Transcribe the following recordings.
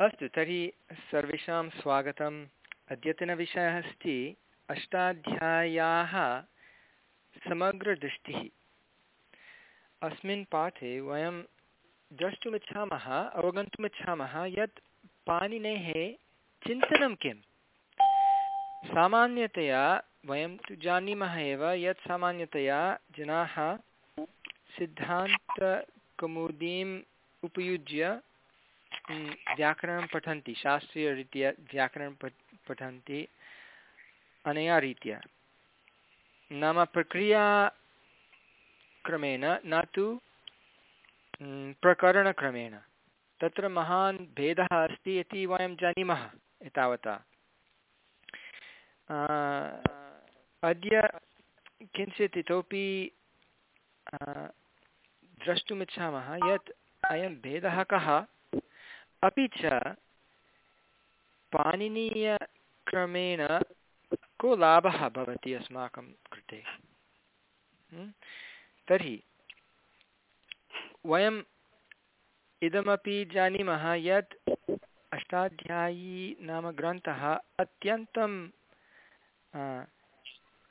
अस्तु, तर्हि सर्वेषां स्वागतम्। अद्यतनविषयः अस्ति अष्टाध्याय्याः समग्रदृष्टिः। अस्मिन् पाठे वयं द्रष्टुमिच्छामः, अवगन्तुमिच्छामः यत् पाणिनेः चिन्तनं किं सामान्यतया वयं तु जानीमः एव यत् सामान्यतया जनाः सिद्धान्तकौमुदीम् उपयुज्य व्याकरणं पठन्ति, शास्त्रीयरीत्या व्याकरणं पठन्ति अनया रीत्या। नाम प्रक्रियाक्रमेण न तु प्रकरणक्रमेण। तत्र महान् भेदः अस्ति इति वयं जानीमः एतावता। अद्य किञ्चित् इतोपि द्रष्टुमिच्छामः यत् अयं भेदः कः? अपि च पाणिनीयक्रमेण को लाभः भवति अस्माकं कृते। तर्हि, वयम् इदमपि जानीमः यत् अष्टाध्यायी नाम ग्रन्थः अत्यन्तं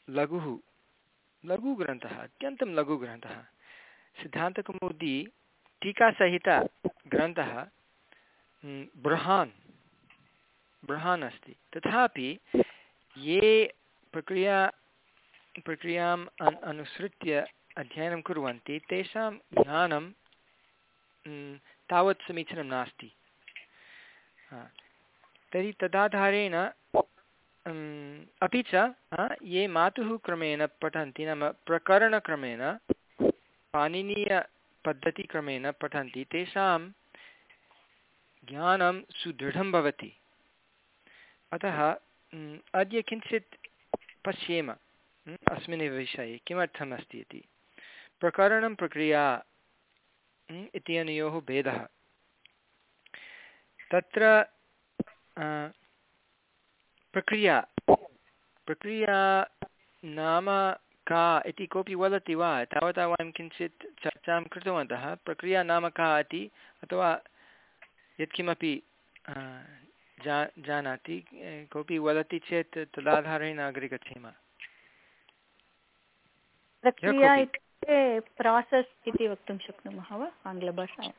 लघुः, लघुग्रन्थः, अत्यन्तं लघुग्रन्थः। सिद्धान्तकौमुदी टीकासहितग्रन्थः बृहान् बृहान् अस्ति। तथापि ये प्रक्रिया, प्रक्रियाम् अन्, अनुसृत्य अध्ययनं कुर्वन्ति, तेषां ज्ञानं तावत् समीचीनं नास्ति। तर्हि तदाधारेण अपि च ये मातुः क्रमेण पठन्ति, नाम प्रकरणक्रमेण पाणिनीयपद्धतिक्रमेण पठन्ति, तेषां ज्ञानं सुदृढं भवति। अतः अद्य किञ्चित् पश्येम अस्मिन्नेव विषये किमर्थम् अस्ति इति। प्रकरणं प्रक्रिया इत्यनयोः भेदः। तत्र प्रक्रिया प्रक्रिया नाम का इति कोऽपि वदति वा? तावता वयं किञ्चित् चर्चां कृतवन्तः। प्रक्रिया नाम का इति अथवा यत्किमपि जा जानाति कोऽपि वदति चेत् तदाधारेण अग्रे गच्छेम प्रक्रिया इत्युक्ते प्रासस् इति वक्तुं शक्नुमः वा आङ्ग्लभाषायां?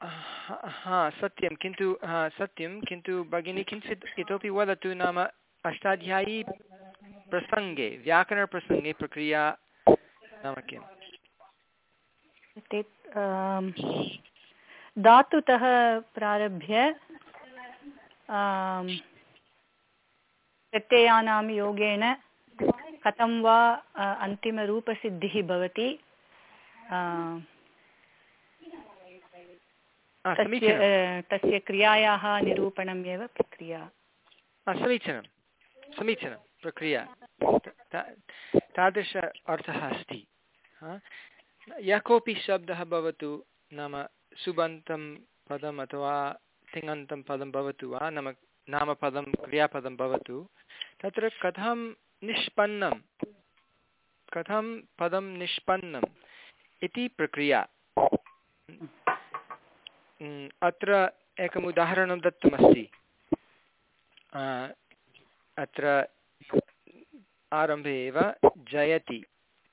हा सत्यं किन्तु हा सत्यं किन्तु भगिनी किञ्चित् इतोपि वदतु नाम अष्टाध्यायी प्रसङ्गे व्याकरणप्रसङ्गे प्रक्रिया नाम किम्? धातुतः प्रारभ्य प्रत्ययानां योगेन कथं वा अन्तिमरूपसिद्धिः भवति तस्य क्रियायाः निरूपणम् एव प्रक्रिया। समीचीनं। समीचीनं प्रक्रिया। तादृश अर्थः अस्ति। यः कोऽपि शब्दः भवतु नाम सुबन्तं पदम् अथवा तिङन्तं पदं भवतु वा? नाम नामपदं क्रियापदं भवतु। तत्र कथं निष्पन्नं कथं पदं निष्पन्नम् इति प्रक्रिया। अत्र एकम् उदाहरणं दत्तमस्ति। अत्र आरम्भे एव जयति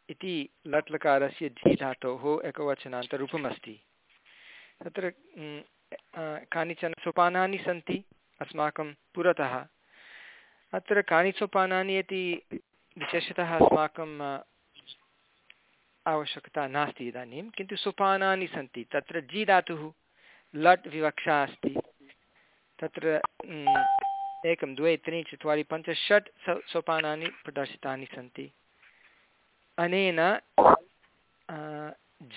इति लट्लकारस्य जी धातोः एकवचनान्तरूपम् अस्ति तत्र कानिचन सोपानानि सन्ति अस्माकं पुरतः। अत्र कानि सोपानानि इति विशेषतः अस्माकं आवश्यकता नास्ति इदानीं, किन्तु सोपानानि सन्ति। तत्र जी धातुः, लट् विवक्षा अस्ति। तत्र एकं, द्वे, त्रीणि, चत्वारि, पञ्च, षट् सोपानानि प्रदर्शितानि सन्ति। अनेन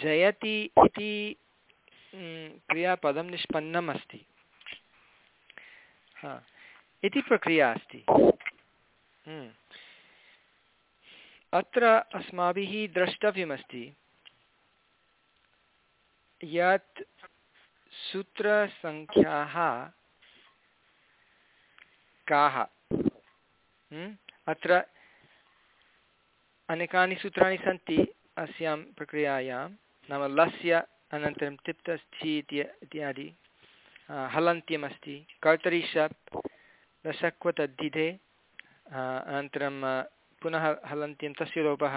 जयति इति क्रियापदं निष्पन्नम् अस्ति इति प्रक्रिया अस्ति। अत्र अस्माभिः द्रष्टव्यमस्ति यत् सूत्रसङ्ख्याः काः। अत्र अनेकानि सूत्राणि सन्ति अस्यां प्रक्रियायां, नाम लस्य अनन्तरं तिप्तस्थि इत्यादि हलन्त्यमस्ति। कर्तरि शप् रसक्वतद्धिते अनन्तरं पुनः हलन्त्यं तस्य लोपः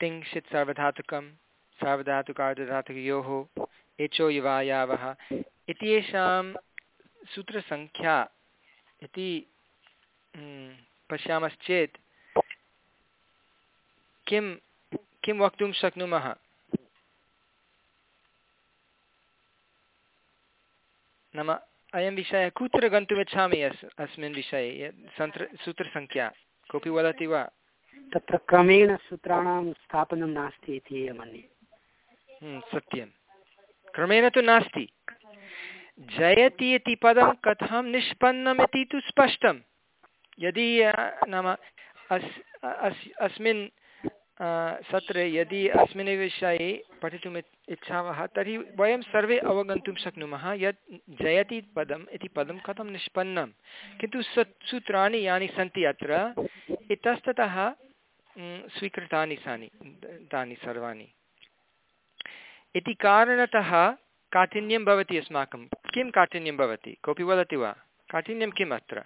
तिङ्क्षित् सार्वधातुकं, सार्वधातुकार्धधातुकयोः, एचो युवायावः। इत्येषां सूत्रसङ्ख्या इति पश्यामश्चेत्, किं किं वक्तुं शक्नुमः? नाम अयं विषयः कुत्र गन्तुमिच्छामि अस् अस्मिन् विषये? सन्त्र सूत्रसङ्ख्या कोऽपि वदति वा? तत्र क्रमेण सूत्राणां स्थापनं नास्ति इति मन्ये। हम्म, सत्यं। क्रमेण तु नास्ति। जयति इति पदं कथं निष्पन्नम् इति तु स्पष्टं। यदि नाम अस् अस् अस्मिन् सत्रे यदि अस्मिन् विषये पठितुम् इच्छामः, तर्हि वयं सर्वे अवगन्तुं शक्नुमः यत् जयति पदम् इति पदं कथं निष्पन्नं। किन्तु सूत्राणि यानि सन्ति अत्र, इतस्ततः स्वीकृतानि सानि, तानि सर्वाणि। इति कारणतः काठिन्यं भवति अस्माकं। किं काठिन्यं भवति? कोऽपि वदति वा? काठिन्यं किम् अत्र?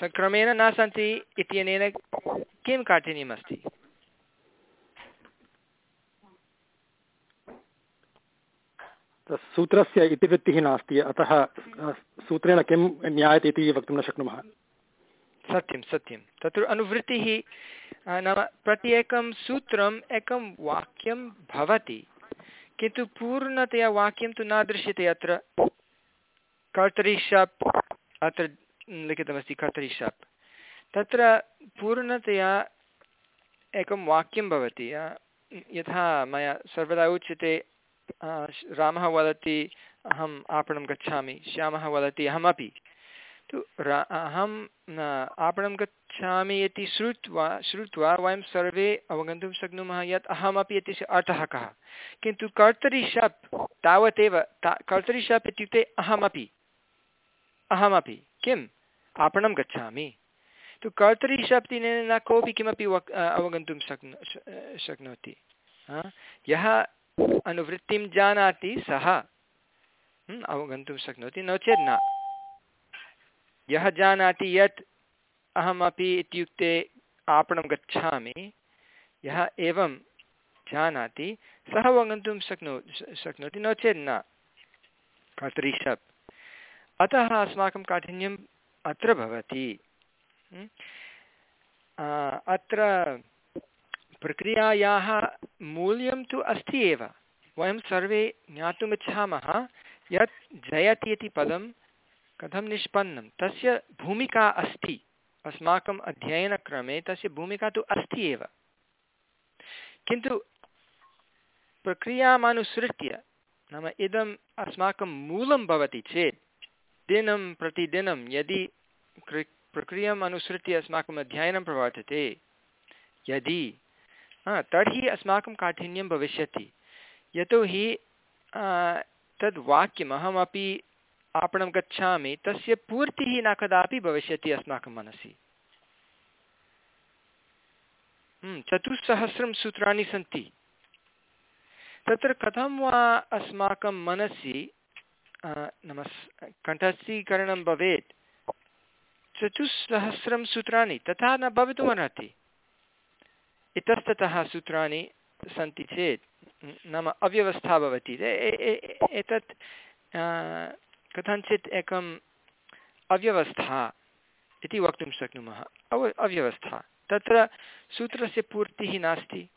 सक्रमेण न सन्ति इत्यनेन किं काठिन्यम् सूत्रस्य इतिवृत्तिः नास्ति, अतः सूत्रेण किं ज्ञायते इति वक्तुं न शक्नुमः। सत्यं सत्यं। तत्र अनुवृत्तिः नाम प्रत्येकं सूत्रम् एकं वाक्यं भवति, किन्तु पूर्णतया वाक्यं तु न दृश्यते अत्र। कर्तरि शप् अत्र लिखितमस्ति कर्तरि शप् तत्र पूर्णतया एकं वाक्यं भवति यथा मया सर्वदा उच्यते रामः वदति, अहम् आपणं गच्छामि। श्यामः वदति, अहमपि। तु अहं आपणं गच्छामि इति श्रुत्वा श्रुत्वा वयं सर्वे अवगन्तुं शक्नुमः यत् अहमपि इत्यस्य अर्थः कः। किन्तु कर्तरि शप् तावदेव, ता, कर्तरि शप् इत्युक्ते अहमपि। अहमपि। किम्? आपणं गच्छामि। तु कर्तरि शप् न कोऽपि किमपि वक् अवगन्तुं शक्नो शक्नोति। यः अनुवृत्तिं जानाति सः। अवगन्तुं शक्नोति। नो चेत् न। यः जानाति यत् अहमपि इत्युक्ते आपणं गच्छामि, यः एवं जानाति, सः अवगन्तुं शक्नो, शक्नोति। नो चेत् न। कर्तरि अतः अस्माकं काठिन्यम् अत्र भवति। अत्र प्रक्रियायाः मूल्यं तु अस्ति एव। वयं सर्वे ज्ञातुमिच्छामः यत् जयति इति पदं कथं निष्पन्नं? तस्य भूमिका अस्ति। अस्माकम् अध्ययनक्रमे तस्य भूमिका तु अस्ति एव। किन्तु प्रक्रियामनुसृत्य नाम इदम् अस्माकं मूलं भवति चेत् दिनं प्रतिदिनं यदि प्रक्रियाम् अनुसृत्य अस्माकम् अध्ययनं प्रवर्तते, यदि तर्हि अस्माकं काठिन्यं भविष्यति। यतोहि तद् वाक्यम् अहमपि आपणं गच्छामि, तस्य पूर्तिः न कदापि भविष्यति अस्माकं मनसि। चतुस्सहस्रं सूत्राणि सन्ति। तत्र कथं वा अस्माकं मनसि नाम कण्ठस्थीकरणं भवेत्। चतुस्सहस्रं सूत्राणि, तथा न भवितुमर्हति। इतस्ततः सूत्राणि सन्ति चेत् नाम अव्यवस्था भवति। एतत् कथञ्चित् एकम् अव्यवस्था इति वक्तुं शक्नुमः। अव अव्यवस्था। तत्र सूत्रस्य पूर्तिः नास्ति।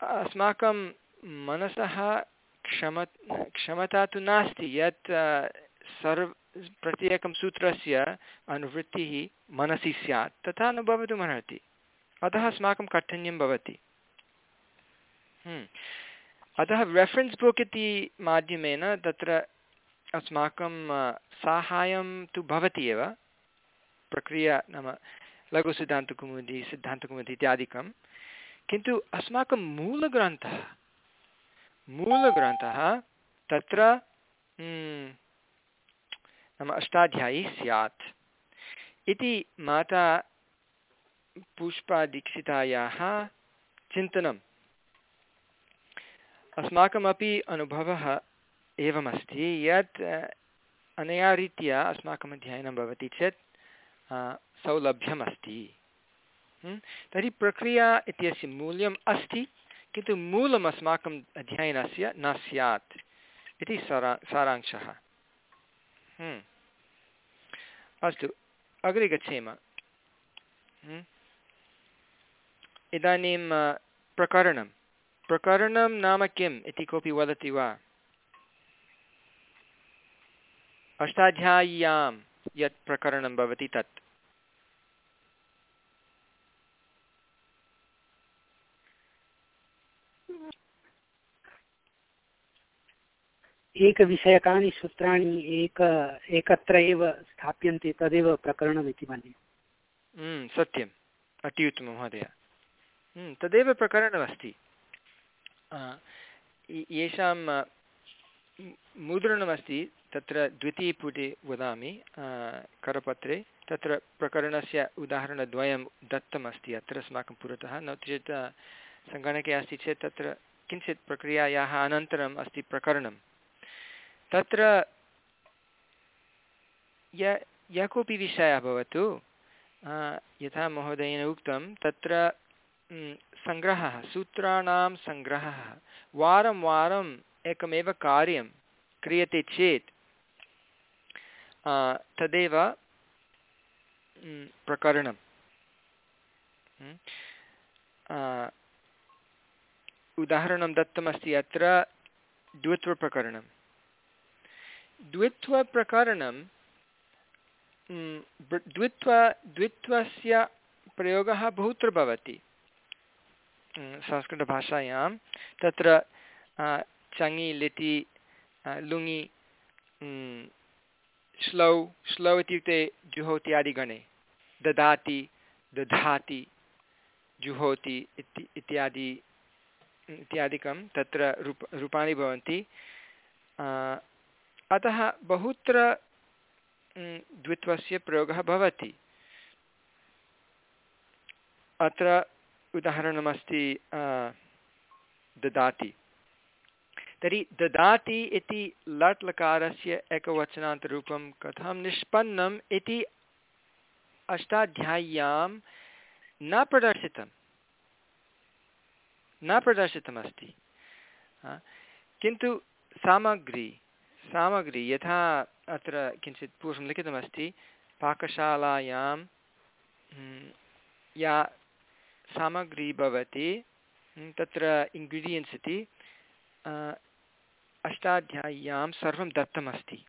अस्माकं मनसः क्षम, क्षमता तु नास्ति, यत् सर्व, प्रत्येकं सूत्रस्य अनुवृत्तिः मनसि स्यात्। तथा न भवितुमर्हति। अतः अस्माकं काठिन्यं भवति। हम्म। अतः रेफ़रेन्स् बुक् इति माध्यमेन तत्र अस्माकं साहाय्यं तु भवति एव। प्रक्रिया नाम लघुसिद्धान्तकौमुदी सिद्धान्तकौमुदी इत्यादिकं। किन्तु अस्माकं मूलग्रन्थः मूलग्रन्थः तत्र नाम अष्टाध्यायी स्यात्। इति माता पुष्पादीक्षितायाः चिन्तनम्। अस्माकमपि अनुभवः एवमस्ति यत् अनया रीत्या अस्माकम् अध्ययनं भवति चेत् सौलभ्यमस्ति। तर्हि प्रक्रिया इत्यस्य मूल्यम् अस्ति, किन्तु मूलम् अस्माकम् अध्ययनस्य न स्यात् इति सारा, सारांशः। अस्तु, अग्रे गच्छेम। इदानीं प्रकरणं। प्रकरणं नाम किम् इति कोऽपि वदति वा? अष्टाध्याय्यां यत् प्रकरणं भवति तत्। एकविषयकानि सूत्राणि एक एकत्र एव स्थाप्यन्ते तदेव प्रकरणम् इति मन्ये सत्यम्। अत्युत्तमं महोदय। तदेव प्रकरणमस्ति येषां मुद्रणमस्ति तत्र द्वितीयपुटे वदामि करपत्रे। तत्र प्रकरणस्य उदाहरणद्वयं दत्तमस्ति, अत्र अस्माकं पुरतः। नो चेत् सङ्गणके अस्ति चेत् तत्र किञ्चित् प्रक्रियायाः अनन्तरम् अस्ति प्रकरणं तत्र य, यः कोऽपि विषयः भवतु यथा महोदयेन उक्तं, तत्र सङ्ग्रहः सूत्राणां सङ्ग्रहः वारं वारम् एकमेव कार्यं क्रियते चेत् तदेव प्रकरणम्। उदाहरणं दत्तमस्ति अत्र द्वित्वप्रकरणं द्वित्वप्रकरणं द्वित्व, द्वित्वस्य प्रयोगः बहुत्र भवति। संस्कृतभाषायां तत्र चङि लिटि लुङि श्लौ श्लौ इत्युक्ते जुहोत्यादिगणे ददाति दधाति जुहोति इति इत्यादि इत्यादिकं तत्र रूप रूपाणि भवन्ति अतः बहुत्र द्वित्वस्य प्रयोगः भवति अत्र उदाहरणमस्ति ददाति। तर्हि ददाति इति लट् लकारस्य एकवचनान्तरूपं कथं निष्पन्नम् इति अष्टाध्याय्यां न प्रदर्शितं न प्रदर्शितमस्ति। किन्तु सामग्री सामग्री यथा अत्र किञ्चित् पूर्वं लिखितमस्ति, पाकशालायां या सामग्री भवति। तत्र इन्ग्रीडियन्स् इति अष्टाध्याय्यां सर्वं दत्तमस्ति।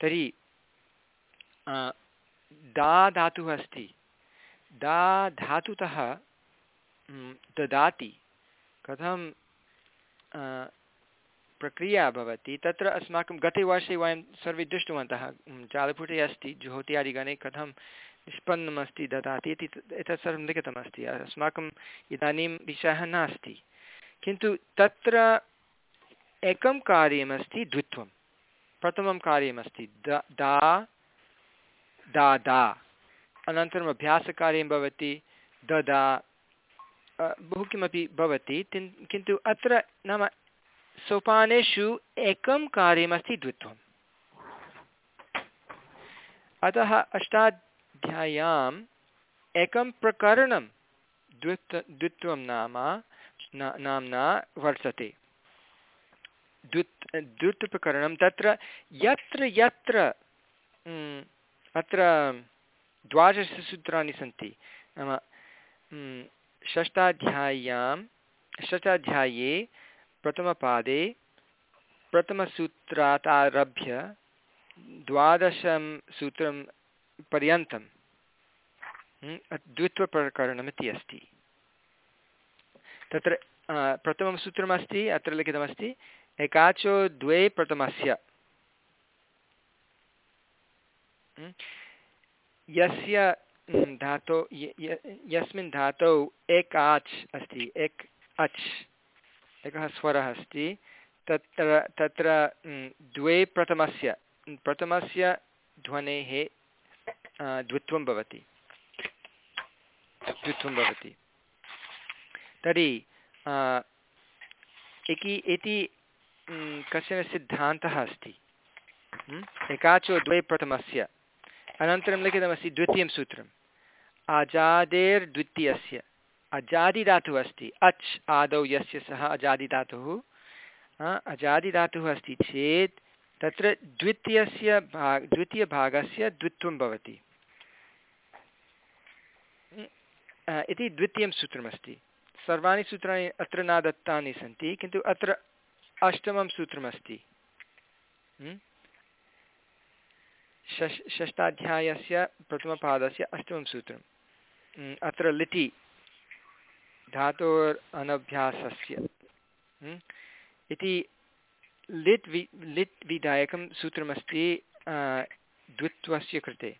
तर्हि दा धातुः अस्ति। दा धातुतः ददाति। कथं प्रक्रिया भवति, तत्र अस्माकं गते वर्षे वयं सर्वे दृष्टवन्तः। जालपुटे अस्ति, ज्योत्यादिगणे कथं निष्पन्नमस्ति ददाति इति एतत् सर्वं लिखितमस्ति। अस्माकम् इदानीं विषयः नास्ति। किन्तु तत्र एकं कार्यमस्ति द्वित्वं। प्रथमं कार्यमस्ति द, दा दा दा अनन्तरम् अभ्यासकार्यं भवति ददा। बहु किमपि भवति किन्तु अत्र नाम सोपानेषु एकं कार्यमस्ति द्वित्वम्। अतः अष्टाध्याय्याम् एकं प्रकरणं द्वित्व, द्वित्वं नाम नाम्ना वर्तते। द्वित्, द्वित्वप्रकरणं तत्र यत्र यत्र अत्र द्वादशसूत्राणि सन्ति। नाम षष्ठाध्याय्यां, षष्ठाध्याये प्रथमपादे प्रथमसूत्रात् आरभ्य द्वादशं सूत्रं पर्यन्तं द्वित्वप्रकरणमिति अस्ति। तत्र प्रथमं सूत्रमस्ति, अत्र लिखितमस्ति, एकाचो द्वे प्रथमस्य। यस्य धातो यस्मिन् धातौ एक आच् अस्ति, एक अच्। एकः स्वरः अस्ति। तत्र तत्र द्वे प्रथमस्य। प्रथमस्य ध्वनेः द्वित्वं भवति। द्वित्वं भवति तर्हि इति इति कश्चन सिद्धान्तः अस्ति। एकाचो द्वे प्रथमस्य। अनन्तरं लिखितमस्ति द्वितीयं सूत्रम्। अजादेर्द्वितीयस्य। अजादिधातुः अस्ति। अच्, आदौ यस्य सः अजादिधातुः। अजादिधातुः अस्ति चेत् तत्र द्वितीयस्य भाग, द्वितीयभागस्य द्वित्वं भवति। इति द्वितीयं सूत्रमस्ति। सर्वाणि सूत्राणि अत्र न दत्तानि सन्ति, किन्तु अत्र अष्टमं सूत्रमस्ति। षष्, षष्ठाध्यायस्य प्रथमपादस्य अष्टमं सूत्रम्। अत्र लिटि धातोर् अनभ्यासस्य इति लिट् वि, लिट् विधायकं सूत्रमस्ति द्वित्वस्य कृते।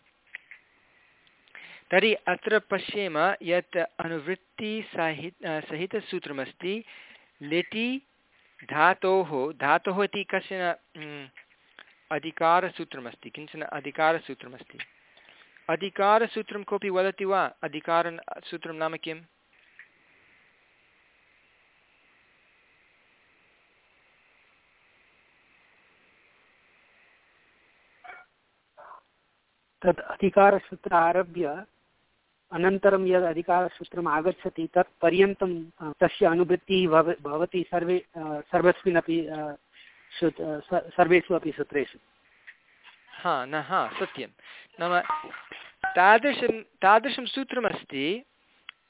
तर्हि अत्र पश्येम यत् अनुवृत्तिसहि सहितसूत्रमस्ति लिटि धातोः धातोः इति कश्चन अधिकारसूत्रमस्ति, किंचन अधिकारसूत्रमस्ति। अधिकारसूत्रं कोऽपि वदति वा? अधिकारसूत्रं नाम किम्? तद् अधिकारसूत्र आरभ्य अनन्तरं यद् अधिकारसूत्रम् आगच्छति तत् पर्यन्तं तस्य अनुवृत्तिः भव भवति सर्वे सर्वस्मिन् अपि सर्वेषु अपि सूत्रेषु। हा न हा सत्यं। नाम तादृशं तादृशं सूत्रमस्ति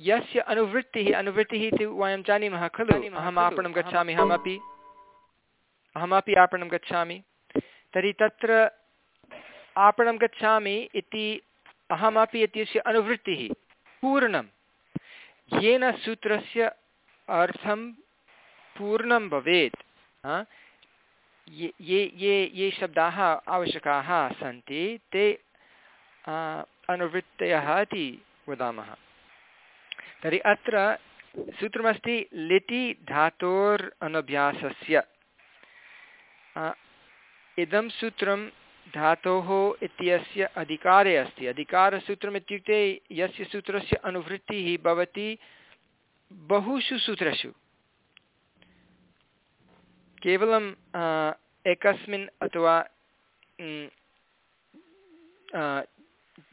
यस्य अनुवृत्तिः अनुवृत्तिः इति वयं जानीमः खलु? अहम् आपणं गच्छामि अहमपि। अहमपि आपणं गच्छामि। तर्हि तत्र आपणं गच्छामि इति अहमपि इत्यस्य अनुवृत्तिः पूर्णं येन सूत्रस्य अर्थं पूर्णं भवेत् ये ये ये शब्दाः आवश्यकाः सन्ति, ते अनुवृत्तयः इति वदामः। तर्हि अत्र सूत्रमस्ति लिटि धातोर् अनभ्यासस्य। इदं सूत्रं धातोः इत्यस्य अधिकारे अस्ति। अधिकारसूत्रम् इत्युक्ते यस्य सूत्रस्य अनुवृत्तिः भवति बहुषु सूत्रेषु केवलं एकस्मिन् अथवा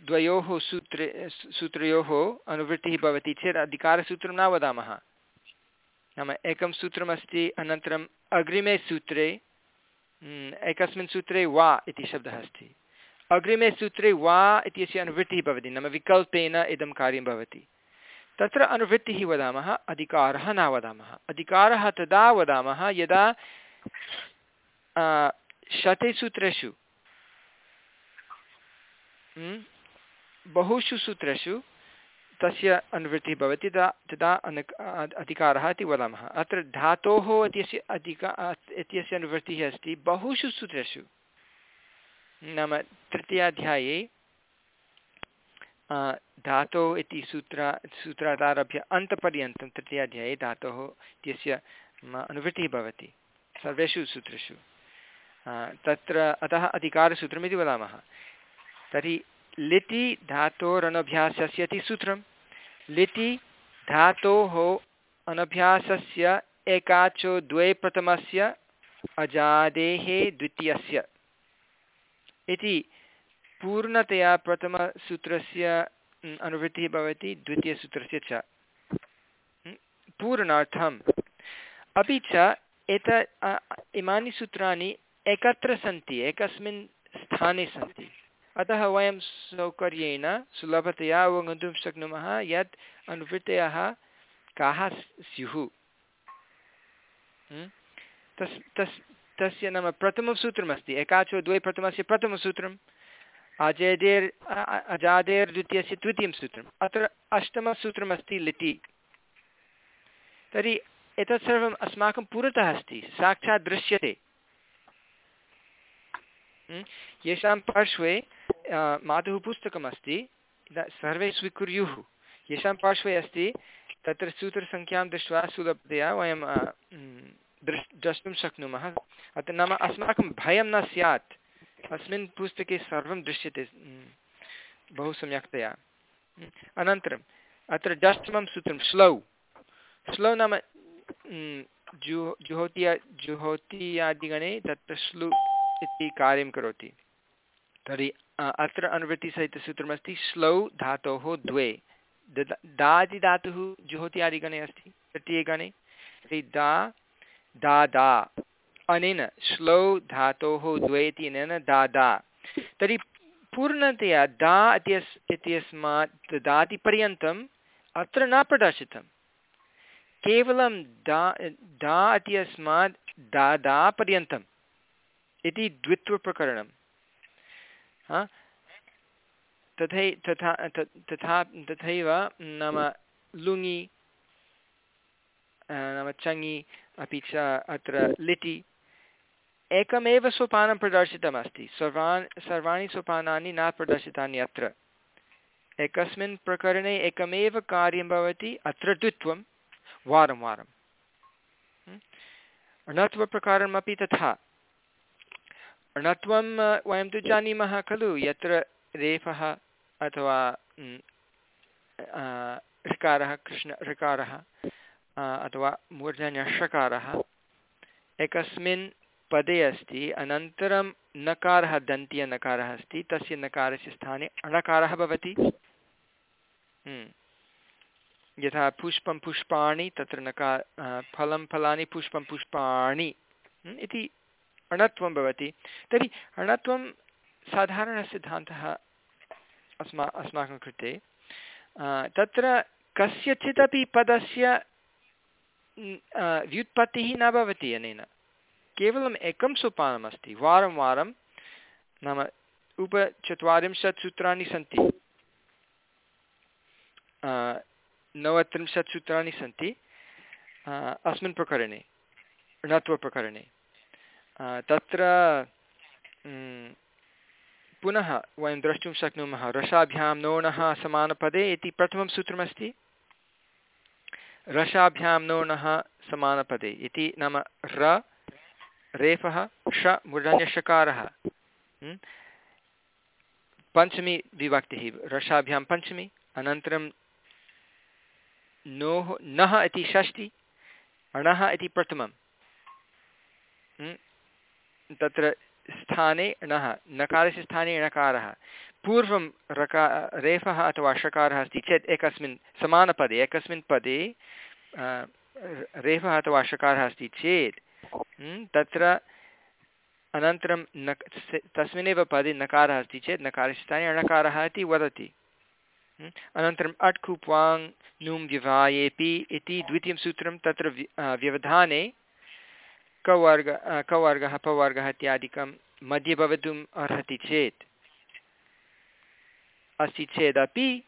द्वयोः सूत्रे, सूत्रयोः अनुवृत्तिः भवति चेत् अधिकारसूत्रं न वदामः। नाम एकं सूत्रमस्ति, अनन्तरम् अग्रिमे सूत्रे एकस्मिन् सूत्रे वा इति शब्दः अस्ति। अग्रिमे सूत्रे वा इत्यस्य अनुवृत्तिः भवति, नाम विकल्पेन इदं कार्यं भवति। तत्र अनुवृत्तिः वदामः, अधिकारः न वदामः। अधिकारः तदा वदामः यदा शते सूत्रेषु बहुषु सूत्रेषु तस्य अनुवृत्तिः भवति, तदा तदा अन अधिकारः इति वदामः। अत्र धातोः इत्यस्य अधिका, इत्यस्य अनुवृत्तिः अस्ति बहुषु सूत्रेषु। नाम तृतीयाध्याये धातोः इति सूत्र, सूत्रादारभ्य अन्तपर्यन्तं तृतीयाध्याये धातोः इत्यस्य अनुवृत्तिः भवति, सर्वेषु सूत्रेषु। तत्र अतः अधिकारसूत्रमिति वदामः। तर्हि लिटि धातोरनभ्यासस्य इति सूत्रं लिटि धातोः अनभ्यासस्य एकाचो द्वे प्रथमस्य अजादेः द्वितीयस्य। इति पूर्णतया प्रथमसूत्रस्य अनुवृत्तिः भवति, द्वितीयसूत्रस्य च। पूर्णार्थम्। अपि च एत इमानि सूत्राणि एकत्र सन्ति, एकस्मिन् स्थाने सन्ति। अतः वयं सौकर्येण सुलभतया अवगन्तुं शक्नुमः यत् अनुवृत्तयः काः स्युः। तस् तस्, तस्य नाम प्रथमं सूत्रमस्ति। एकाचो द्वे प्रथमस्य प्रथमसूत्रम् अजेदेर् अजादेर् द्वितीयस्य द्वितीयं सूत्रम्। अत्र अष्टमसूत्रमस्ति लिटि। तर्हि एतत् सर्वम् अस्माकं पुरतः अस्ति, साक्षात् दृश्यते। येषां पार्श्वे मातुः पुस्तकमस्ति सर्वे स्वीकुर्युः। येषां पार्श्वे अस्ति, तत्र सूत्रसङ्ख्यां दृष्ट्वा सुलभतया वयं दृश्, द्रष्टुं शक्नुमः। अतः नाम अस्माकं भयं न स्यात्। अस्मिन् पुस्तके सर्वं दृश्यते बहु सम्यक्तया। अनन्तरम्, अत्र दशमं सूत्रं, श्लौ। श्लौ नाम जु जुहोति जुहोतीयादिगणे तत्र श्लु इति कार्यं करोति। तर्हि अत्र अनुवृत्तिसहितसूत्रमस्ति श्लौ धातोः द्वे। दादि धातुः जुहोत्यादिगणे अस्ति तृतीयगणे तर्हि दा दा दा अनेन श्लौ धातोः द्वे इति अनेन दा दा तर्हि पूर्णतया दा इत्यस्, इत्यस्मात् ददातिपर्यन्तम् अत्र न प्रदर्शितं केवलं दा दा इत्यस्मात् दा दा पर्यन्तम् इति द्वित्वप्रकरणं तथै तथा तथा तथैव नाम लुङि नाम चङि अपि च अत्र लिटि। एकमेव सोपानं प्रदर्शितमस्ति। सर्वान् सर्वाणि सोपानानि न प्रदर्शितानि अत्र। एकस्मिन् प्रकरणे एकमेव कार्यं भवति अत्र द्वित्वं वारं वारं। णत्वप्रकारमपि तथा। णत्वं वयं तु जानीमः खलु यत्र रेफः अथवा ऋकारः कृष्ण ऋकारः अथवा मूर्धन्यषकारः एकस्मिन् पदे अस्ति अनन्तरं नकारः दन्तीयनकारः अस्ति तस्य नकारस्य स्थाने अणकारः भवति। यथा पुष्पं पुष्पाणि तत्र नकार फलं फलानि पुष्पं पुष्पाणि इति अणत्वं भवति। तर्हि अणत्वं साधारणसिद्धान्तः अस्मा, अस्माकं कृते। तत्र कस्यचिदपि पदस्य व्युत्पत्तिः न भवति अनेन। केवलम् एकं सोपानमस्ति। वारं वारं नाम उपचत्वारिंशत् सूत्राणि सन्ति। नवत्रिंशत् सूत्राणि सन्ति। अस्मिन् प्रकरणे, णत्वप्रकरणे। तत्र पुनः वयं द्रष्टुं शक्नुमः, रसाभ्यां नोणः समानपदे इति प्रथमं सूत्रमस्ति। रसाभ्यां नोणः समानपदे इति नाम र, रेफः, ष मूर्धन्यषकारः पञ्चमी विभक्तिः, रसाभ्यां पञ्चमी, अनन्तरं नोः, नः इति षष्टि अणः इति प्रथमं तत्र स्थाने णः, नकारस्य स्थाने णकारः। पूर्वं रका, रेफः अथवा षकारः अस्ति चेत् एकस्मिन् समानपदे, एकस्मिन् पदे रेफः अथवा षकारः अस्ति चेत् तत्र अनन्तरं न तस्मिन्नेव पदे नकारः अस्ति चेत् नकारस्य स्थाने अणकारः इति वदति। अनन्तरम् अट् कुप्वाङ् नुं विवायेपि इति द्वितीयं सूत्रं तत्र व्यवधाने कवर्ग कवर्गः पवर्गः इत्यादिकं मध्ये भवितुम् अर्हति चेत्। अस्ति चेदपि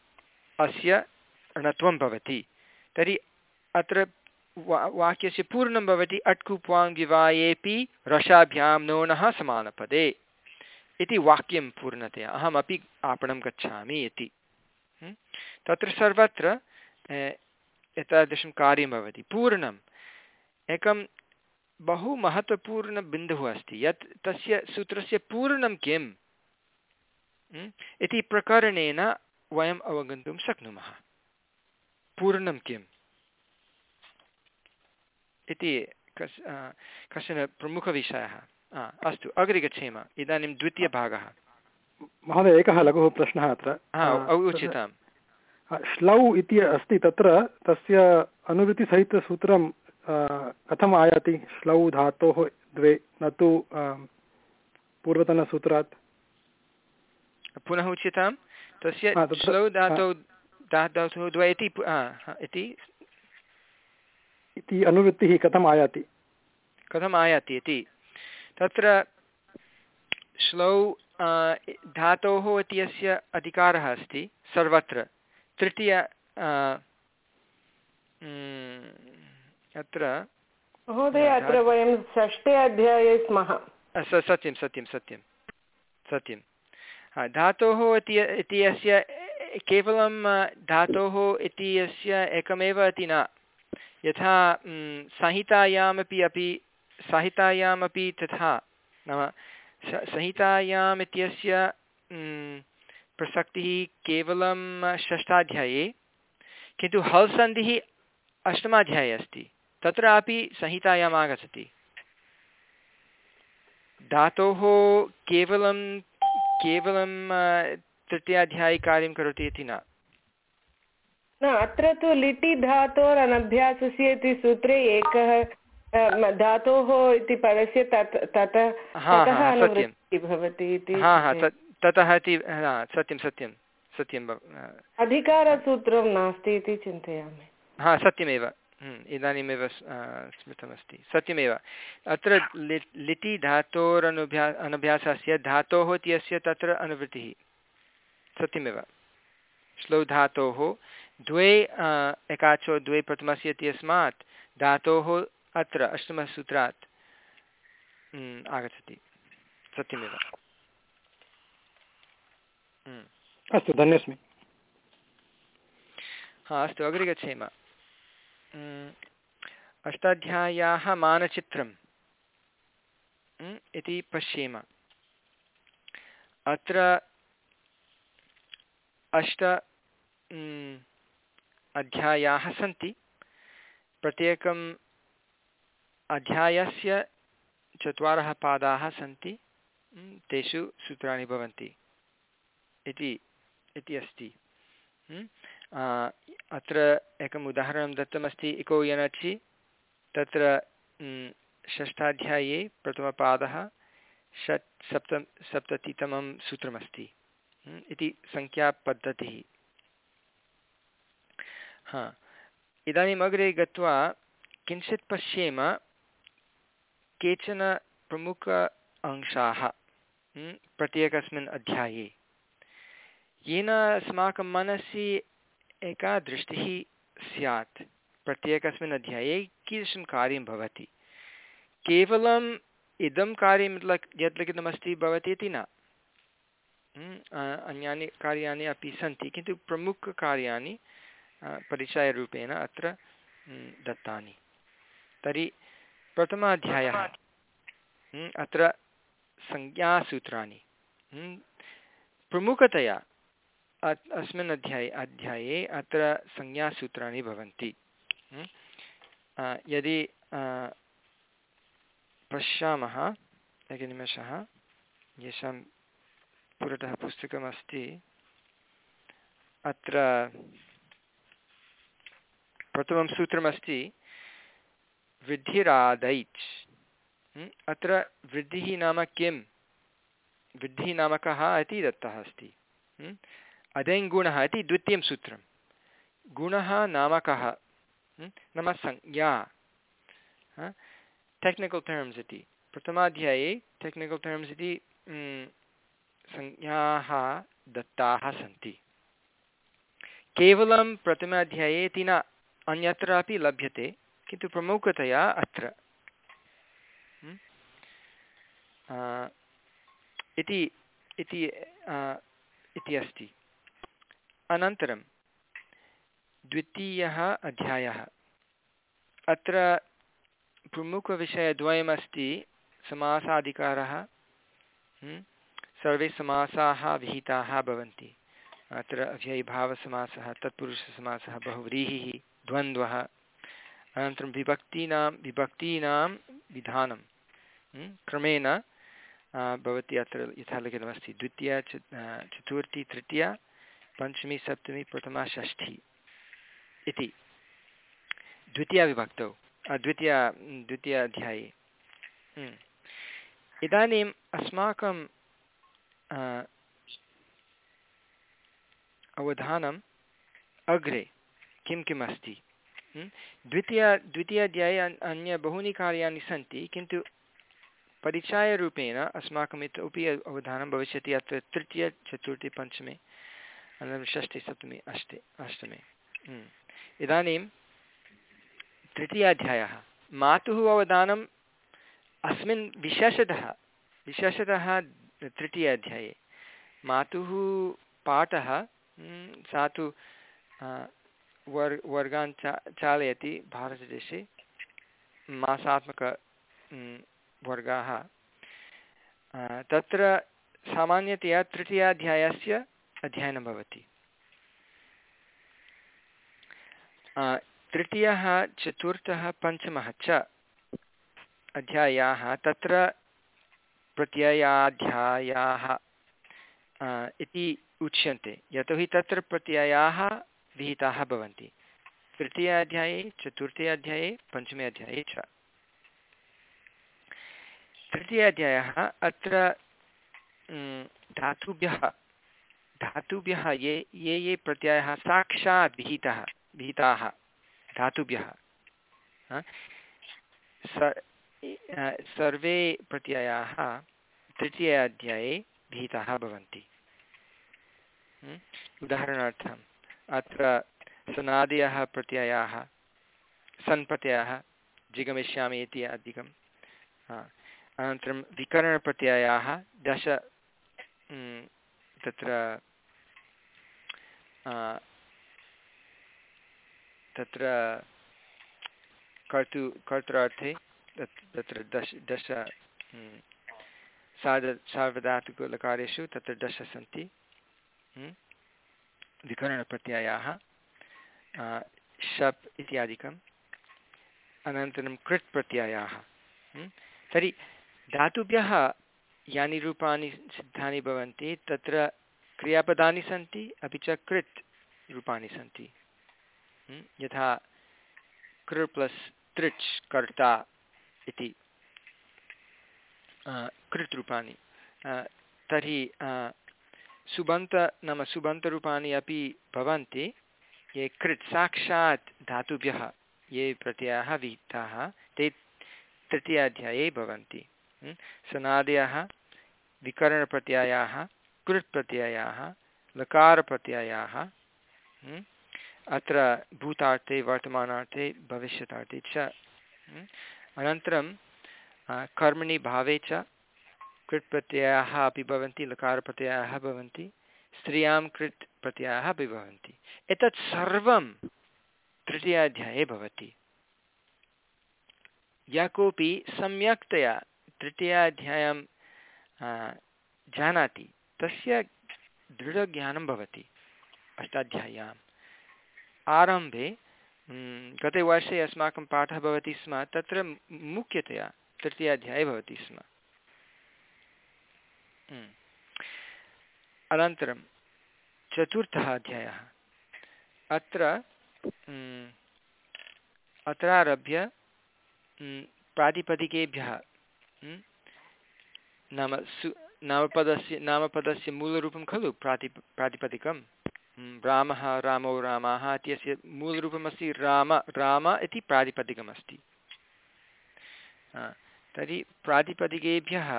अस्य णत्वं भवति। तर्हि अत्र वा, वाक्यस्य पूर्णं भवति अट्कुप्वाङ् विवायेपि रसाभ्यां नोणः समानपदे। इति वाक्यं पूर्णतया। अहमपि आपणं गच्छामि इति। तत्र सर्वत्र एतादृशं कार्यं भवति। पूर्णम्। एकं बहु महत्त्वपूर्णबिन्दुः अस्ति। यत् तस्य सूत्रस्य पूर्णं किम्? इति प्रकरणेन वयम् अवगन्तुं शक्नुमः। पूर्णं किम्? इति कस् कश्चन प्रमुखविषयः। अस्तु अग्रे गच्छेम। इदानीं द्वितीयभागः। महोदय एकः लघुः प्रश्नः अत्र। उच्यताम् श्लौ इति अस्ति तत्र तस्य अनुवृत्तिसहितसूत्रं कथम् आयाति श्लौ धातोः द्वे न तु पूर्वतनसूत्रात्। पुनः उच्यतां तस्य श्लौ धातौ धातोः द्वे इति इति? इति अनुवृत्तिः कथम् आयाति कथम् आयाति इति। तत्र श्लौ धातोः इत्यस्य अधिकारः अस्ति सर्वत्र। तृतीय अत्र महोदय अत्र वयं षष्ठे अध्याये स्मः। सत्यं सत्यं सत्यं। सत्यं। धातोः इति इत्यस्य केवलं धातोः इत्यस्य एकमेव इति न। यथा संहितायामपि अपि संहितायामपि तथा नाम। संहितायाम् इत्यस्य प्रसक्तिः केवलं षष्ठाध्याये। किन्तु हल् सन्धिः अष्टमाध्याये अस्ति। तत्रापि संहितायाम् आगच्छति। धातोः केवलं केवलं तृतीयाध्यायी कार्यं करोति इति न। न अत्र तु लिटि धातोरनभ्यासस्य इति सूत्रे एकः धातोः इति पदस्य तत् ततः ततः भवति इति। ततः इति सत्यं सत्यं सत्यं अधिकारसूत्रं नास्ति इति चिन्तयामि। हा सत्यमेव। इदानीमेव स्मृतमस्ति। सत्यमेव। अत्र लि लिटि धातोरनुभ्या अनभ्यासस्य धातोः इत्यस्य तत्र अनुवृत्तिः। सत्यमेव। श्लौ धातोः। द्वे एकाचो द्वे प्रथमस्य इत्यस्मात् धातोः अत्र अष्टमसूत्रात् हम्म, आगच्छति। सत्यमेव। हम्म। अस्तु धन्योस्मि। हा अस्तु अग्रे गच्छेम। अष्टाध्याय्याः मानचित्रम् इति पश्येम। अत्र अष्ट अध्यायाः सन्ति। प्रत्येकम् अध्यायस्य चत्वारः पादाः सन्ति तेषु सूत्राणि भवन्ति। इति इति अस्ति। अत्र एकम् उदाहरणं दत्तमस्ति, इको यनचि, तत्र षष्ठाध्याये प्रथमपादः, षट् सप्त सप्ततितमं सूत्रमस्ति इति सङ्ख्यापद्धतिः। हा इदानीम् अग्रे गत्वा किञ्चित् पश्येम केचन प्रमुख अंशाः प्रत्येकस्मिन् अध्याये। येन अस्माकं मनसि एका दृष्टिः स्यात्। प्रत्येकस्मिन् अध्याये कीदृशं कार्यं भवति? केवलम् इदं कार्यं यत् लिखितमस्ति भवति इति न। अन्यानि कार्याणि अपि सन्ति, किन्तु प्रमुखकार्याणि परिचयरूपेण अत्र दत्तानि। तर्हि प्रथम अध्यायः अत्र संज्ञासूत्राणि। प्रमुखतया अस्मिन् अध्याये अध्याये अत्र संज्ञासूत्राणि भवन्ति। यदि पश्यामः, एकनिमेषः, येषां पुरतः पुस्तकमस्ति, अत्र प्रथमं सूत्रमस्ति, वृद्धिरादैच्। अत्र वृद्धिः नाम किं वृद्धिः नाम कः इति दत्तः अस्ति। अदेङ्गुणः इति द्वितीयं सूत्रं। गुणः नाम कः? नाम संज्ञा। टेक्निकल् टर्म्स् इति। प्रथमाध्याये टेक्निकल् टर्म्स् इति संज्ञाः दत्ताः सन्ति। केवलं प्रथमाध्याये इति न अन्यत्रापि लभ्यते, किन्तु प्रमुखतया अत्र। इति इति अस्ति। अनन्तरं द्वितीयः अध्यायः। अत्र प्रमुखविषयद्वयमस्ति समासाधिकारः सर्वे समासाः विहिताः भवन्ति। अत्र अव्ययीभावसमासः, तत्पुरुषसमासः, बहुव्रीहिः, द्वन्द्वः, अनन्तरं विभक्तीनां विभक्तीनां विधानं क्रमेण भवति अत्र यथा लिखितमस्ति। द्वितीया चतुर्थी, तृतीया पञ्चमी, सप्तमी, प्रथमा, षष्ठी इति द्वितीयाविभक्तौ द्वितीया, द्वितीय अध्याये हम्म। इदानीम् अस्माकं अवधानम् अग्रे किं किम् अस्ति हम्म। द्वितीय द्वितीयाध्याये अन्य बहूनि कार्याणि सन्ति, किन्तु परिचयरूपेण अस्माकम् इतोपि अवधानं भविष्यति, अत्र तृतीय, चतुर्थी, पञ्चमे अनन्तरं षष्ठे सप्तमी अष्टे अष्टमे। हम्म। इदानीं तृतीयाध्यायः। मातुः अवदानम् अस्मिन् विशेषतः विशेषतः तृतीयाध्याये। मातुः पाठः हम्म, सा तु वर् वर्गान् चा चालयति भारतदेशे। मासात्मक हम्म, वर्गाः। तत्र सामान्यतया तृतीयाध्यायस्य अध्ययनं भवति। तृतीयः, चतुर्थः, पञ्चमः च अध्यायाः, तत्र प्रत्ययाध्यायाः इति उच्यन्ते। यतोहि तत्र प्रत्ययाः विहिताः भवन्ति। तृतीय अध्याये, चतुर्थे अध्याये, पञ्चमे अध्याये च। तृतीय अध्यायः अत्र धातुभ्यः धातुभ्यः, ये ये ये प्रत्ययाः साक्षात् विहितः, विहिताः, धातुभ्यः। सर्वे प्रत्ययाः तृतीय अध्याये विहिताः भवन्ति। उदाहरणार्थम् अत्र सनादयः प्रत्ययाः सन् प्रत्ययः जिगमिष्यामि इति अधिकं। अनन्तरं विकरणप्रत्ययाः, दश तत्र तत्र कर्तु कर्तृर्थे तत्र दश दश सार्ध सार्वधातुकलकारेषु तत्र दश सन्ति विकरणप्रत्ययाः शप् इत्यादिकम्, अनन्तरं कृत् प्रत्ययाः तर्हि धातुभ्यः यानि रूपाणि सिद्धानि भवन्ति, तत्र क्रियापदानि सन्ति, अपि च कृत् रूपाणि सन्ति। यथा कृ प्लस् तृच् कर्ता इति। कृत् रूपाणि। तर्हि सुबन्त, नाम सुबन्तरूपाणि अपि भवन्ति, ये कृत् साक्षात् धातुभ्यः, ये प्रत्ययाः विहिताः, ते तृतीयाध्याये भवन्ति। सनादयः, विकरणप्रत्ययाः कृत् प्रत्ययाः लकारप्रत्ययाः अत्र भूतार्थे, वर्तमानार्थे, भविष्यतार्थे च अनन्तरं कर्मणि भावे च कृत् प्रत्ययाः अपि भवन्ति, लकारप्रत्ययाः भवन्ति, स्त्रियाँ कृत् प्रत्ययाः अपि भवन्ति। एतत् सर्वं तृतीयाध्याये भवति। यः कोऽपि सम्यक्तया तृतीयाध्यायं जानाति। तस्य दृढज्ञानं भवति। अष्टाध्याय्याम्। आरम्भे गते वर्षे अस्माकं पाठः भवति स्म, तत्र मुख्यतया तृतीयाध्याये भवति स्म। अनन्तरं, चतुर्थः अध्यायः। अत्र अत्रारभ्य प्रातिपदिकेभ्यः नाम सु नामपदस्य नामपदस्य मूलरूपं खलु प्राति प्रातिपदिकं रामः रामौ रामाः इत्यस्य मूलरूपमस्ति राम राम इति प्रातिपदिकमस्ति तर्हि प्रातिपदिकेभ्यः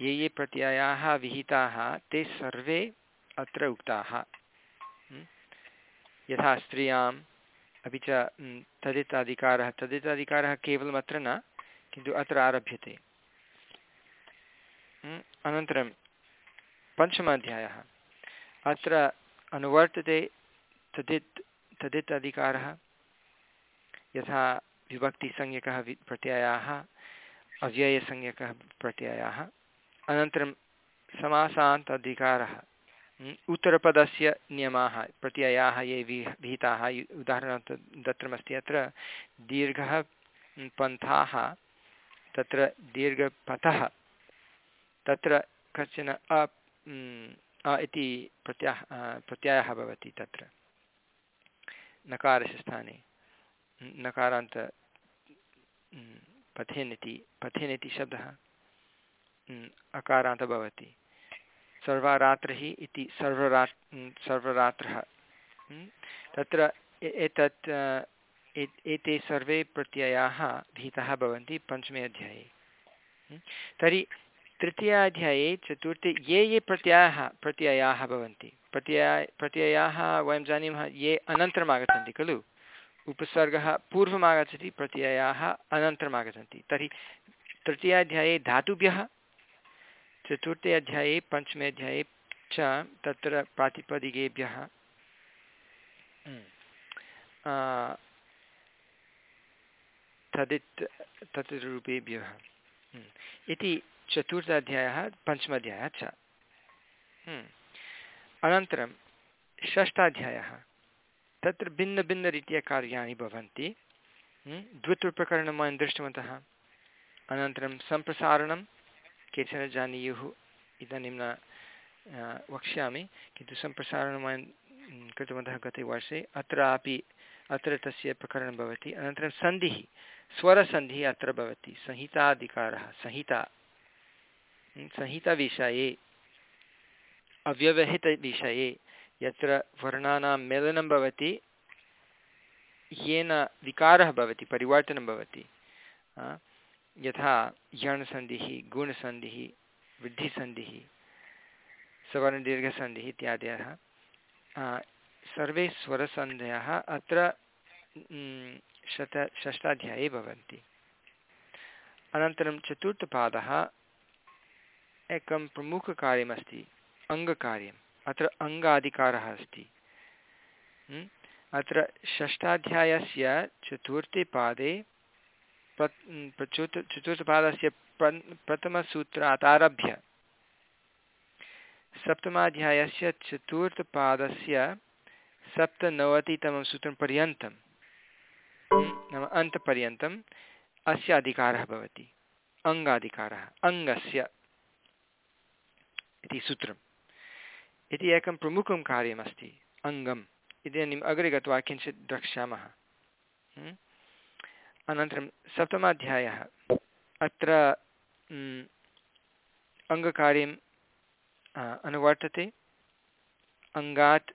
ये ये प्रत्ययाः विहिताः ते सर्वे अत्र उक्ताः यथा स्त्रियाम् अपि च तदिताधिकारः तदिताधिकारः केवलमत्र न किन्तु अत्र आरभ्यते अनन्तरं पञ्चमाध्यायः। अत्र अनुवर्तते तदित् तदित् अधिकारः, यथा विभक्तिसंज्ञकः वि, प्रत्ययाः, अव्ययसंज्ञकः प्रत्ययाः। अनन्तरं समासान्त अधिकारः। उत्तरपदस्य नियमाः, प्रत्ययाः ये वि, विहिताः उदाहरणार्थं दत्तमस्ति अत्र, दीर्घः पन्थाः, तत्र दीर्घपथः तत्र कश्चन अ इति प्रत्याह प्रत्ययः भवति तत्र। नकारस्य स्थाने नकारान्त पथेन् इति पथेन् इति शब्दः अकारान्त भवति। सर्वरात्रिः इति सर्वरा सर्वरात्रः। तत्र एतत् एते सर्वे प्रत्ययाः भीताः भवन्ति पञ्चमे अध्याये। तर्हि तृतीयाध्याये चतुर्थे ये ये प्रत्ययाः प्रत्ययाः भवन्ति। प्रत्यय प्रत्ययाः वयं जानीमः, ये अनन्तरम् आगच्छन्ति खलु? उपसर्गः पूर्वम् आगच्छति, प्रत्ययाः अनन्तरम् आगच्छन्ति। तर्हि तृतीयाध्याये धातुभ्यः चतुर्थे अध्याये पञ्चमे अध्याये च तत्र प्रातिपदिकेभ्यः। तदित् तत् रूपेभ्यः इति चतुर्थाध्यायः, पञ्चमाध्यायः च। हम्म। अनन्तरं षष्ठाध्यायः। तत्र भिन्नभिन्नरीत्या कार्याणि भवन्ति। द्वित्वप्रकरणं वयं दृष्टवन्तः। अनन्तरं सम्प्रसारणं, केचन जानीयुः इदानीं न वक्ष्यामि। किन्तु सम्प्रसारणं वयं कृतवन्तः गते वर्षे। अत्रापि अत्र तस्य प्रकरणं भवति। अनन्तरं सन्धिः, स्वरसन्धिः अत्र भवति। संहिताधिकारः, संहिता। संहिताविषये, अव्यवहितविषये यत्र वर्णानां मेलनं भवति, येन विकारः भवति, परिवर्तनं भवति। यथा यणसन्धिः, गुणसन्धिः, वृद्धिसन्धिः, सवर्णदीर्घसन्धिः इत्यादयः। सर्वे स्वरसन्धयः अत्र शत, षष्ठाध्याये भवन्ति। अनन्तरं चतुर्थपादः, एकं प्रमुखकार्यमस्ति, अङ्गकार्यम्। अत्र अङ्गाधिकारः अस्ति। अत्र षष्ठाध्यायस्य चतुर्थे पादे चतुर्थ चतुर्थपादस्य प्रथमसूत्रात् आरभ्य सप्तमाध्यायस्य चतुर्थपादस्य सप्तनवतितमं सूत्रं पर्यन्तं नाम अन्तपर्यन्तम् अस्य अधिकारः भवति, अङ्गाधिकारः, अङ्गस्य इति सूत्रम्। इति एकं प्रमुखं कार्यमस्ति, अङ्गम्। इदानीम् अग्रे गत्वा किञ्चित् द्रक्ष्यामः। अनन्तरं सप्तमाध्यायः। अत्र अङ्गकार्यम् अनुवर्तते। अङ्गात्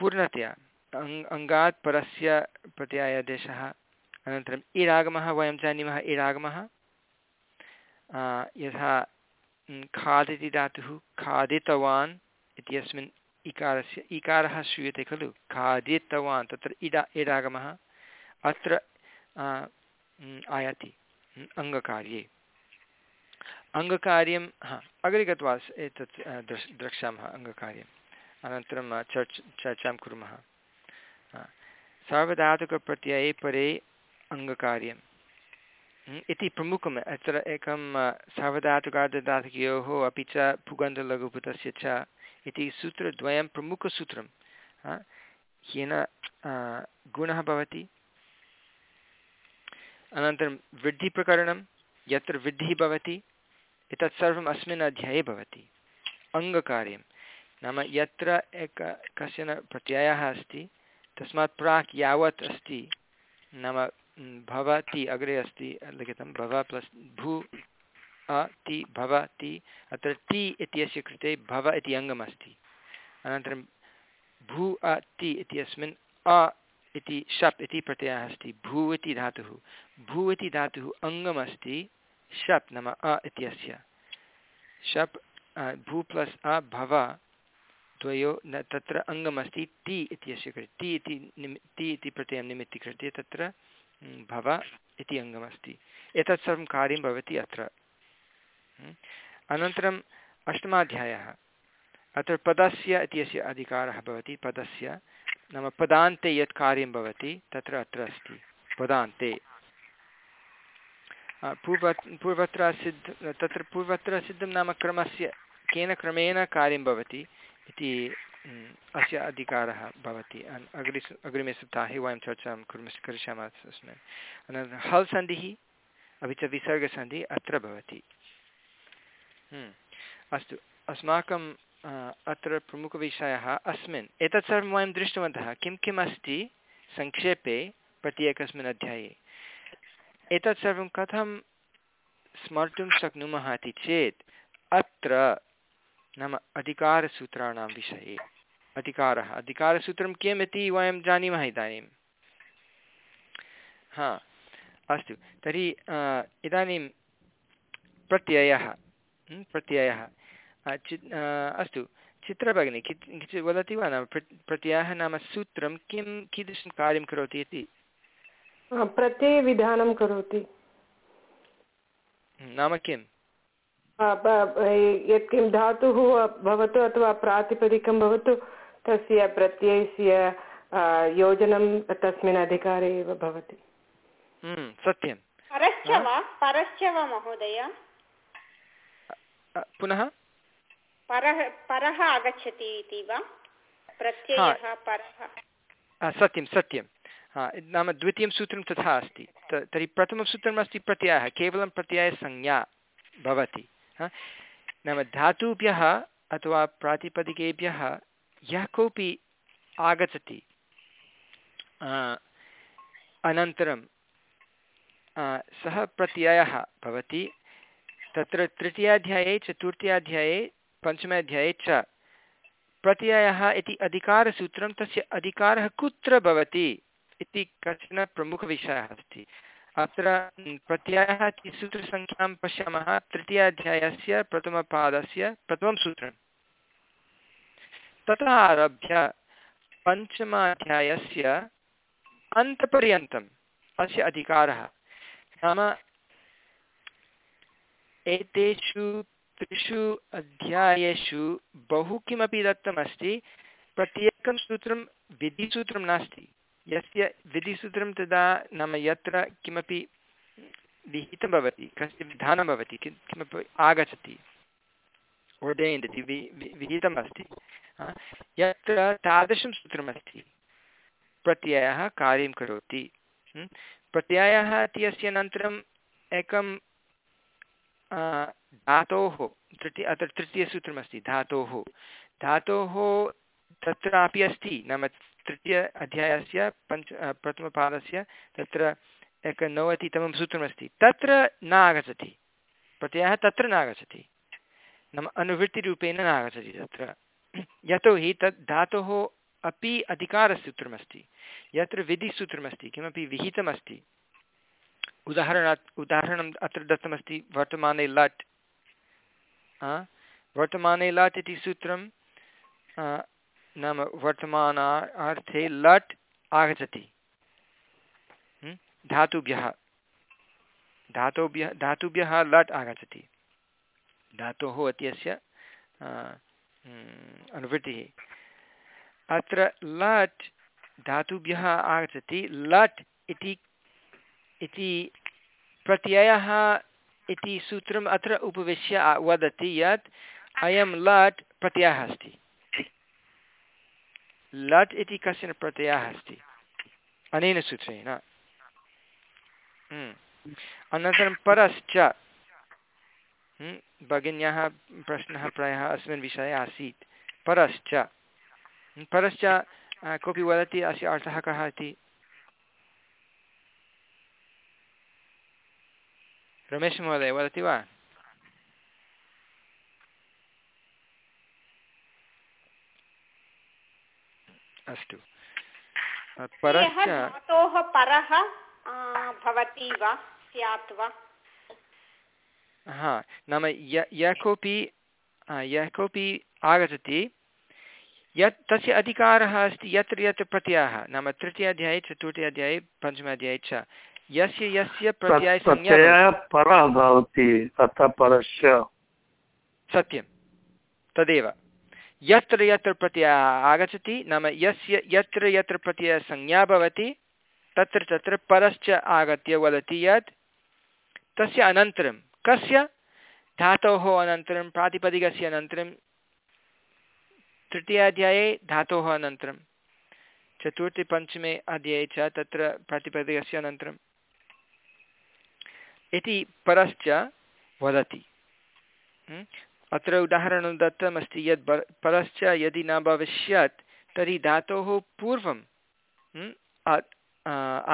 पूर्णतया अङ्, अङ्गात् परस्य प्रत्यायादेशः अनन्तरम् इरागमः वयं जानीमः इरागमः यथा खादिति धातुः, खादितवान् इत्यस्मिन् इकारस्य, इकारः श्रूयते खलु। खादितवान्, तत्र इडा इडागमः अत्र आयाति अङ्गकार्ये। अङ्गकार्यं, हा, अग्रे गत्वा एतत् द्रश्, द्रक्ष्यामः अङ्गकार्यम्। अनन्तरं चर्च, चर्चां कुर्मः। सार्वधातुकप्रत्यये परे अङ्गकार्यम्। इति प्रमुखम्, अत्र एकं सार्वधातुकार्धधातुकयोः अपि च पुगन्धलघुपुतस्य च इति सूत्रद्वयं प्रमुखसूत्रं येन गुणः भवति। अनन्तरं वृद्धिप्रकरणं, यत्र वृद्धिः भवति, एतत् सर्वम् अस्मिन् अध्याये भवति। अङ्गकार्यं नाम यत्र एक कश्चन प्रत्ययः अस्ति, तस्मात् प्राक् यावत् अस्ति, नाम भवति अग्रे अस्ति, लिखितं भव प्लस् भू, अ, ति भवति अत्र ति इत्यस्य कृते भव इति अङ्गमस्ति अनन्तरं भू, अ, ति इत्यस्मिन् अ इति शप् इति प्रत्ययः अस्ति, भू इति धातुः। भू इति धातुः अङ्गमस्ति शप् नाम अ इत्यस्य। शप् भू प्लस् अ, भव द्वयो न तत्र अङ्गमस्ति ति इत्यस्य कृते। ति इति निमि ति इति प्रत्ययं निमित्तीकृत्य तत्र भव इति अङ्गमस्ति एतत् सर्वं कार्यं भवति अत्र। अनन्तरम् अष्टमाध्यायः। अत्र पदस्य इत्यस्य अधिकारः भवति, पदस्य। नाम पदान्ते यत् कार्यं भवति, तत्र अत्र अस्ति, पदान्ते। पूर्व पूर्वत्र सिद्ध, तत्र पूर्वत्र सिद्धं नाम क्रमस्य, केन क्रमेण कार्यं भवति। इति अस्य अधिकारः भवति। अग्रे अग्रिमे सप्ताहे वयं चर्चां कुर्मः करिष्यामः अस्मिन् अनन्तरं हल् सन्धिः, अपि च विसर्गसन्धिः अत्र भवति। अस्तु। अस्माकं अत्र प्रमुखविषयः अस्मिन्। एतत् सर्वं वयं दृष्टवन्तः। किं, किम् अस्ति संक्षेपे प्रत्येकस्मिन् अध्याये। एतत् सर्वं कथं स्मर्तुं शक्नुमः इति चेत्, अत्र नाम अधिकारसूत्राणां विषये। अधिकारः। अधिकारसूत्रं किम् इति वयं जानीमः इदानीं। हा अस्तु। तर्हि इदानीं प्रत्ययः। प्रत्ययः। चित् अस्तु। चित्रभगिनी किञ्चित् वदति वा नाम? प्रत्ययः नाम सूत्रं किं कीदृशं कार्यं करोति इति? प्रत्ययविधानं करोति। नाम किम्? यत् किं धातुः भवतु अथवा प्रातिपदिकं भवतु तस्य प्रत्ययस्य योजनं तस्मिन् अधिकारे एव भवति। हम्म, सत्यं परश्च वा? परश्च वा महोदय? पुनः? परः परः आगच्छति इति वा? प्रत्ययः परः। सत्यं सत्यं। नाम द्वितीयं सूत्रं तथा अस्ति। तर्हि प्रथमं सूत्रमस्ति प्रत्ययः केवलं प्रत्ययसंज्ञा भवति। नाम धातुभ्यः अथवा प्रातिपदिकेभ्यः यः कोऽपि आगच्छति अनन्तरं सः प्रत्ययः भवति, तत्र तृतीयाध्याये, चतुर्थ्याध्याये, पञ्चमाध्याये च प्रत्ययः इति अधिकारसूत्रं तस्य अधिकारः कुत्र भवति इति कश्चन प्रमुखविषयः अस्ति। अत्र प्रत्ययः इति सूत्रसङ्ख्यां पश्यामः? तृतीयाध्यायस्य प्रथमपादस्य प्रथमं सूत्रं ततः आरभ्य पञ्चमाध्यायस्य अन्तपर्यन्तम्, अस्य अधिकारः। नाम एतेषु त्रिषु अध्यायेषु बहु किमपि दत्तमस्ति, प्रत्येकं सूत्रं विधिसूत्रं नास्ति। यस्य विधिसूत्रं तदा नाम यत्र किमपि विहितं भवति कस्य विधानं भवति, किं, किमपि आगच्छति ओर्डेन्ड् इति वि, विहितम् अस्ति यत्र तादृशं सूत्रमस्ति, प्रत्ययः कार्यं करोति प्रत्ययः इत्यस्य अनन्तरम् एकं धातोः, तृतीय, अत्र तृतीयसूत्रमस्ति, धातोः धातोः तत्रापि अस्ति, नाम तृतीय अध्यायस्य पञ्च प्रथमपादस्य तत्र एकनवतितमं सूत्रमस्ति तत्र न आगच्छति प्रत्ययः तत्र न आगच्छति नाम अनुवृत्तिरूपेण न आगच्छति तत्र यतोहि तत् धातोः अपि अधिकारसूत्रमस्ति यत्र विधिसूत्रमस्ति किमपि विहितमस्ति। उदाहरणात्, उदाहरणम् अत्र दत्तमस्ति, वर्तमाने लट्। वर्तमाने लट् इति सूत्रं नाम वर्तमाना अर्थे लट् आगच्छति। धातुभ्यः। धातुभ्यः धातुभ्यः लट् आगच्छति। धातोः इत्यस्य अनुवृत्तिः। अत्र लट् धातुभ्यः आगच्छति। लट् इति इति प्रत्ययः इति सूत्रम् अत्र उपविश्य वदति यत् अयं लट् प्रत्ययः अस्ति। लट् इति कश्चन प्रत्ययः अस्ति अनेन सूत्रेण। अनन्तरं परश्च भगिन्याः प्रश्नः प्रायः अस्मिन् विषये आसीत् परश्च परश्च कोऽपि वदति अस्य अर्थः कः इति रमेशमहोदय वदति वा अस्तु। परश्च धातोः परः भवति वा स्यात् वा? हा नाम यः कोऽपि यः कोऽपि आगच्छति यत् तस्य अधिकारः अस्ति यत्र यत्र प्रत्ययः नाम तृतीयाध्याये चतुर्थ्याध्याये पञ्चमाध्याये च यस्य यस्य प्रत्ययसंज्ञा परः भवति तथा परस्य सत्यं। तदेव। यत्र यत्र प्रत्ययः आगच्छति, नाम यस्य यत्र यत्र प्रत्ययसंज्ञा भवति, तत्र तत्र परश्च आगत्य वदति यत् तस्य अनन्तरं, कस्य? धातोः अनन्तरं, प्रातिपदिकस्य अनन्तरं तृतीयाध्याये धातोः अनन्तरं, चतुर्थे पञ्चमे अध्याये च तत्र प्रातिपदिकस्य अनन्तरं। इति परश्च वदति। अत्र उदाहरणं दत्तमस्ति यत् परश्च यदि न भविष्यत्, तर्हि धातोः पूर्वं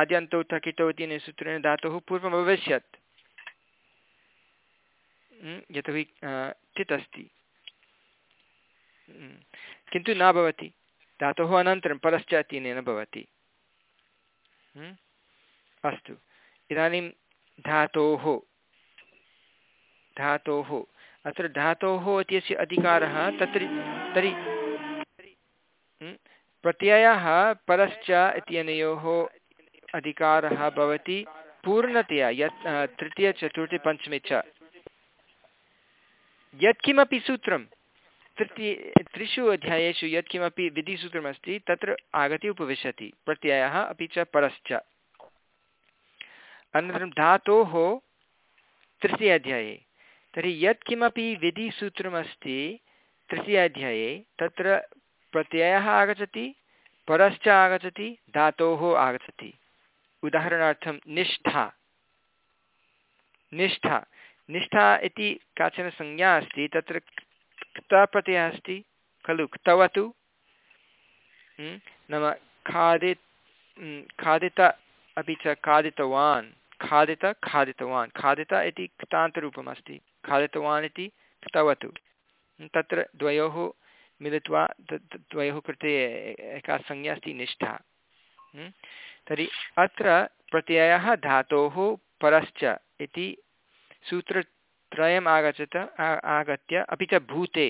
आद्यन्तौ थकितौ इति सूत्रेण धातोः पूर्वं भविष्यत्। यतोहि चित् अस्ति किन्तु न भवति। धातोः अनन्तरं परश्च इत्यनेन भवति। अस्तु। इदानीं धातोः धातोः अत्र धातोः इत्यस्य अधिकारः तत्र तर्हि प्रत्ययः परश्च इत्यनयोः अधिकारः भवति पूर्णतया, यत् तृतीयचतुर्थे पञ्चमे च। यत्किमपि सूत्रं, तृतीय, त्रिषु अध्यायेषु यत्किमपि विधिसूत्रमस्ति, तत्र आगत्य उपविशति। प्रत्ययः अपि च परश्च। अनन्तरं धातोः तृतीयाध्याये तर्हि यत्किमपि विधिसूत्रमस्ति तृतीयाध्याये तत्र प्रत्ययः आगच्छति, परश्च आगच्छति, धातोः आगच्छति। उदाहरणार्थं निष्ठा। निष्ठा। निष्ठा इति काचन संज्ञा अस्ति, तत्र क्तप्रत्ययः अस्ति खलु क्तवतु नाम खादित् खादित अपि च खादितवान् खादित खादितवान् खादित इति कृतान्तरूपम् अस्ति खादितवान् इति कृतवतु तत्र द्वयोः मिलित्वा द्वयोः कृते एका संज्ञा अस्ति, निष्ठा। तर्हि अत्र प्रत्ययः धातोः परश्च इति सूत्रत्रयम् आगच्छत आगत्य अपि च भूते।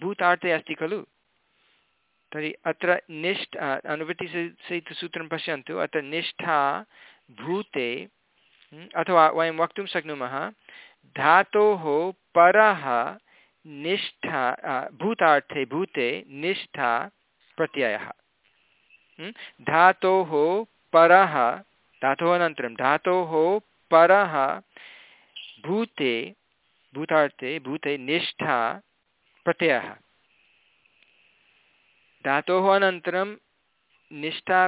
भूतार्थे अस्ति खलु? तर्हि अत्र निष्ठ अनुवृत्तिसहितसूत्रं पश्यन्तु। अत्र निष्ठा, भूते अथवा वयं वक्तुं शक्नुमः धातोः परः निष्ठा भूतार्थे, भूते निष्ठा प्रत्ययः। धातोः परः, धातोः अनन्तरं धातोः परः भूते, भूतार्थे, भूते निष्ठा प्रत्ययः। धातोः अनन्तरं निष्ठा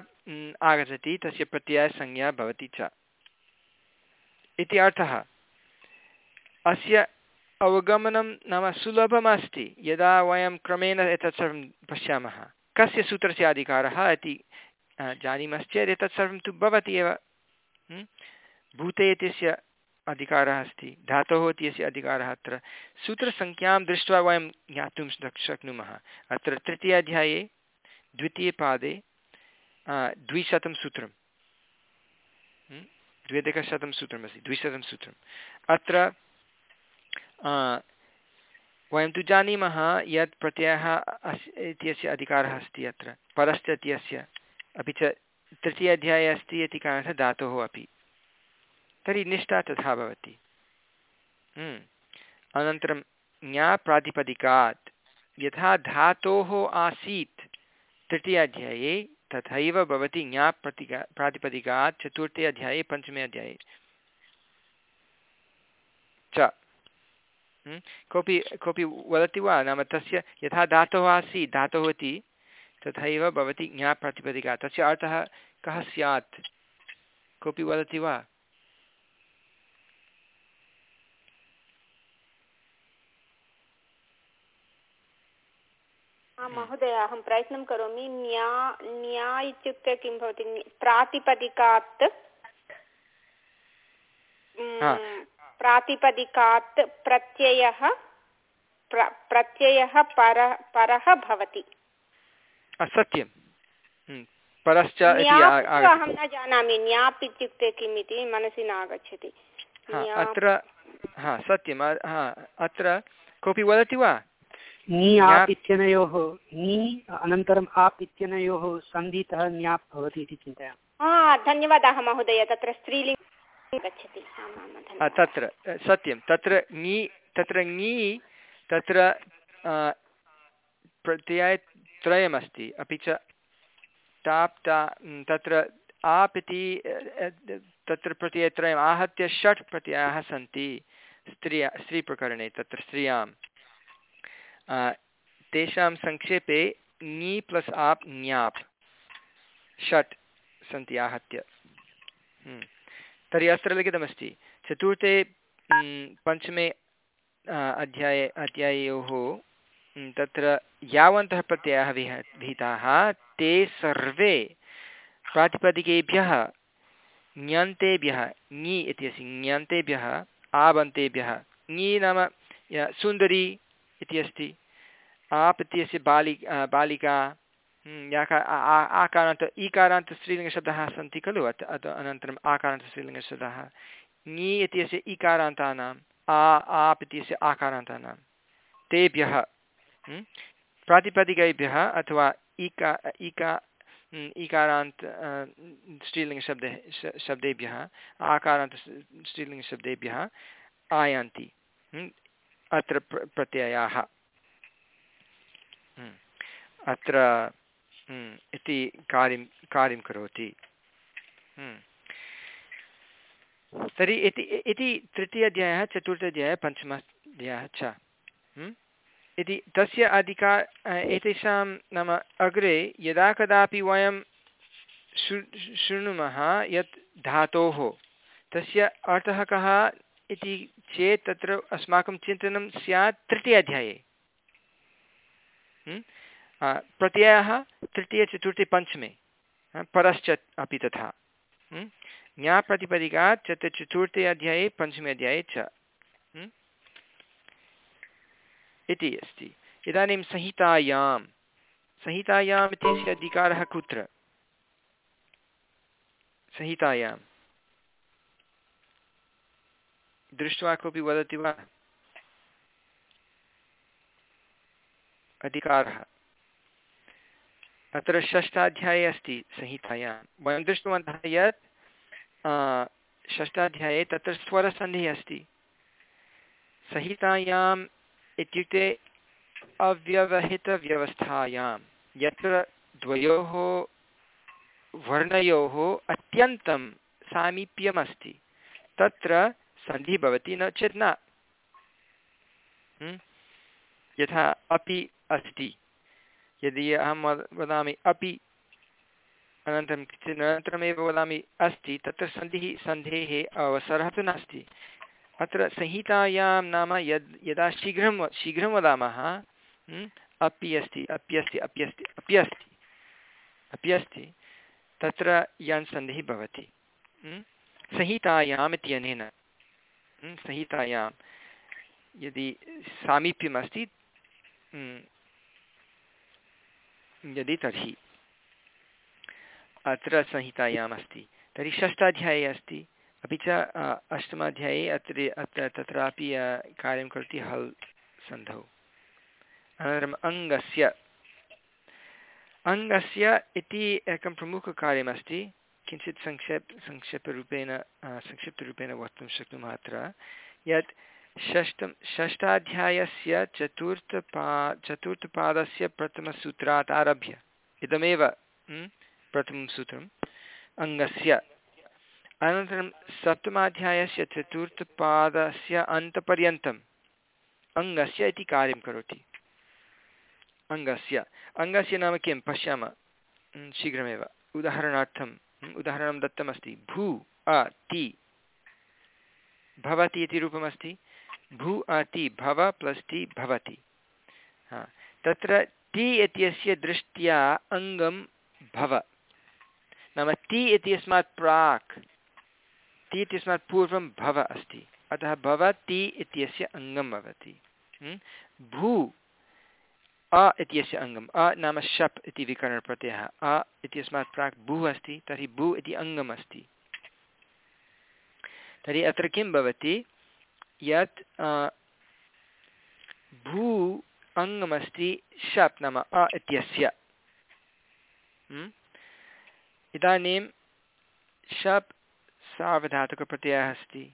आगच्छति, तस्य प्रत्ययसंज्ञा भवति च। इति अर्थः। अस्य अवगमनं नाम सुलभमस्ति, यदा वयं क्रमेण एतत् सर्वं पश्यामः। कस्य सूत्रस्य अधिकारः इति जानीमश्चेत् एतत् सर्वं तु भवति एव। भूते इत्यस्य अधिकारः अस्ति, धातोः इत्यस्य अधिकारः अत्र। सूत्रसङ्ख्यां दृष्ट्वा वयं ज्ञातुं शक्नुमः। अत्र तृतीयाध्याये द्वितीयपादे द्विशतं सूत्रं द्व्यधिकशतं सूत्रमस्ति, द्विशतं सूत्रम्। अत्र वयं तु जानीमः यत् प्रत्ययः अस्, इत्यस्य अधिकारः अस्ति अत्र, परश्च इत्यस्य, अपि च तृतीय अध्याये अस्ति इति कारणतः धातोः अपि तर्हि निष्ठा तथा भवति हम्म। अनन्तरं ज्ञाप्रातिपदिकात् यथा धातोः आसीत् तृतीयाध्याये तथैव भवति ज्ञाप्रतिका प्रातिपदिकात् चतुर्थे अध्याये, पञ्चमे अध्याये च? कोऽपि कोऽपि वदति वा? नाम तस्य यथा धातुः आसीत् धातुः इति तथैव भवति ज्ञाप्रातिपदिका तस्य अर्थः कः स्यात्? कोऽपि वदति वा? महोदय अहं प्रयत्नं करोमि। न्या न्या इत्युक्ते किं भवति? प्रातिपदिकात् प्रातिपदिकात् प्रत्ययः प्रत्ययः पर परः भवति। सत्यं परश्च अहं न जानामि न्याप् इत्युक्ते किम् इति मनसि न आगच्छति अत्र हा सत्यम् अत्र कोऽपि वदति वा? नी आप् इत्यनयोः नी अनन्तरम् आप् इत्यनयोः सन्धितः न्याप् भवति इति चिन्तयामि। धन्यवादः महोदय तत्र स्त्रीलिङ्ग् तत्र सत्यं। तत्र ङी तत्र ङी तत्र प्रत्ययत्रयमस्ति अपि च टाप्, टा तत्र आप् इति तत्र प्रत्ययत्रयम् आहत्य षट् प्रत्ययाः सन्ति स्त्रिया, स्त्रीप्रकरणे, तत्र स्त्रियाँ तेषां संक्षेपे ङी प्लस् आप् ङ्याप् षट् सन्ति आहत्य। हम्म। तर्हि अत्र लिखितमस्ति चतुर्थे पञ्चमे अध्याये अध्यायोः तत्र यावन्तः प्रत्ययाः विह, विहिताः। ते सर्वे प्रातिपदिकेभ्यः ङन्तेभ्यः ङि इत्यस्य ङन्तेभ्यः आबन्तेभ्यः। ङि नाम सुन्दरी इति अस्ति। आप् इत्यस्य बालि बालिका आकारान्त ईकारान्त स्त्रीलिङ्गशब्दाः सन्ति खलु अत् अत अनन्तरम् आकारान्त स्त्रीलिङ्गशब्दाः ङी इत्यस्य ईकारान्तानाम् आ आप् इत्यस्य आकारान्तानां तेभ्यः प्रातिपदिकेभ्यः अथवा ईका ईका ईकारान्त स्त्रीलिङ्गशब्दे शब्देभ्यः आकारान्त स्त्रीलिङ्गशब्देभ्यः आयान्ति अत्र प्र प्रत्ययाः। अत्र इति कार्यं कार्यं करोति। हम्म। तर्हि इति इति तृतीयाध्यायः, चतुर्थाध्यायः, पञ्चमाध्यायः च। इति तस्य अधिकार एतेषां नाम अग्रे यदा कदापि वयं शृ, शृणुमः यत् धातोः, तस्य अर्थः कः इति चेत् तत्र अस्माकं चिन्तनं स्यात् तृतीय अध्याये प्रत्ययः तृतीयचतुर्थे पञ्चमे परश्च अपि तथा। ज्ञाप्रतिपदिकात् चतु चतुर्थे अध्याये पञ्चमे अध्याये च। इति अस्ति। इदानीं संहितायां। संहितायाम् इत्यस्य अधिकारः कुत्र? संहितायां। दृष्ट्वा कोऽपि वदति वा? अधिकारः। अत्र षष्ठाध्याये अस्ति संहितायां। वयं दृष्टवन्तः यत् षष्ठाध्याये तत्र स्वरसन्धिः अस्ति। संहितायाम् इत्युक्ते अव्यवहितव्यवस्थायां, यत्र द्वयोः वर्णयोः अत्यन्तं सामीप्यमस्ति, तत्र सन्धिः भवति न चेत् न। यथा अपि अस्ति। यदि अहं वदामि अपि अनन्तरं किञ्चित् अनन्तरमेव वदामि अस्ति, तत्र सन्धिः, सन्धेः अवसरः तु नास्ति। अत्र संहितायां नाम यद्, यदा शीघ्रं शीघ्रं वदामः अपि अस्ति अप्यस्ति अप्यस्ति अप्यस्ति अप्यस्ति तत्र यन् सन्धिः भवति। संहितायाम् इत्यनेन संहितायां यदि सामीप्यमस्ति यदि तर्हि अत्र संहितायाम् अस्ति, तर्हि षष्ठाध्याये अस्ति, अपि च अष्टमाध्याये अत्र अत्र, तत्रापि कार्यं करोति हल् सन्धौ। अनन्तरम् अङ्गस्य। अङ्गस्य इति एकं प्रमुखकार्यमस्ति किञ्चित् संक्षेप, संक्षेपरूपेण संक्षिप्तरूपेण वक्तुं शक्नुमः अत्र, यत् षष्ठं षष्ठाध्यायस्य चतुर्थपा चतुर्थपादस्य प्रथमसूत्रात् आरभ्य। इदमेव प्रथमं सूत्रम्, अङ्गस्य। अनन्तरं सप्तमाध्यायस्य चतुर्थपादस्य अन्तपर्यन्तम्, अङ्गस्य इति कार्यं करोति। अङ्गस्य। अङ्गस्य नाम किं? पश्यामः। शीघ्रमेव। उदाहरणार्थम् उदाहरणं दत्तमस्ति। भू, अ, ति। भवति इति रूपमस्ति। भू अति भव प्लस् टि भवति। तत्र टि इत्यस्य दृष्ट्या अङ्गं भव। नाम टि इत्यस्मात् प्राक्, टि इत्यस्मात् पूर्वं भव अस्ति। अतः भवति इत्यस्य अङ्गं भवति। भू अ इत्यस्य अङ्गम्। अ नाम शप् इति विकरणप्रत्ययः। अ इत्यस्मात् प्राक् भू अस्ति, तर्हि भू इति अङ्गम् अस्ति। तर्हि अत्र किं भवति? यत् भू अङ्गमस्ति शप् नाम अ इत्यस्य। इदानीं शप् सार्वधातुकप्रत्ययः अस्ति।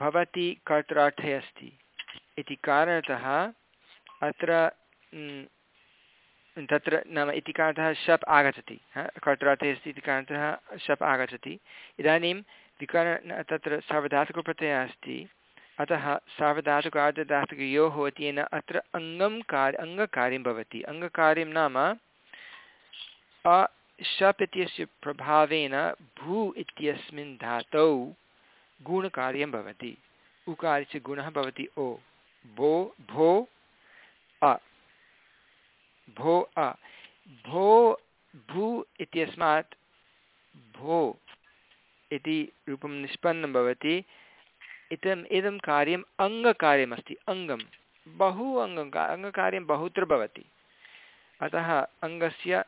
भवति कर्त्रार्थे अस्ति। इति कारणतः अत्र तत्र नाम इति कारणतः शप् आगच्छति। कर्त्रार्थे अस्ति इति कारणतः शप् आगच्छति। इदानीं विकरण तत्र सार्वधातुकप्रत्ययः अस्ति। अतः सार्वधातुक आर्धधातुकयोः इत्येन अत्र अङ्गं कार् अङ्गकार्यं भवति। अङ्गकार्यं नाम अ शप् इत्यस्य प्रभावेन भू इत्यस्मिन् धातौ गुणकार्यं भवति। उकारस्य गुणः भवति ओ। भो भो, अ। भो अ। भो, भू इत्यस्मात् भो इति रूपं निष्पन्नं भवति, इदम्, इदं कार्यम् अङ्गकार्यमस्ति, अङ्गं, बहु अङ्गं अङ्गकार्यं बहुत्र भवति। अतः अङ्गस्य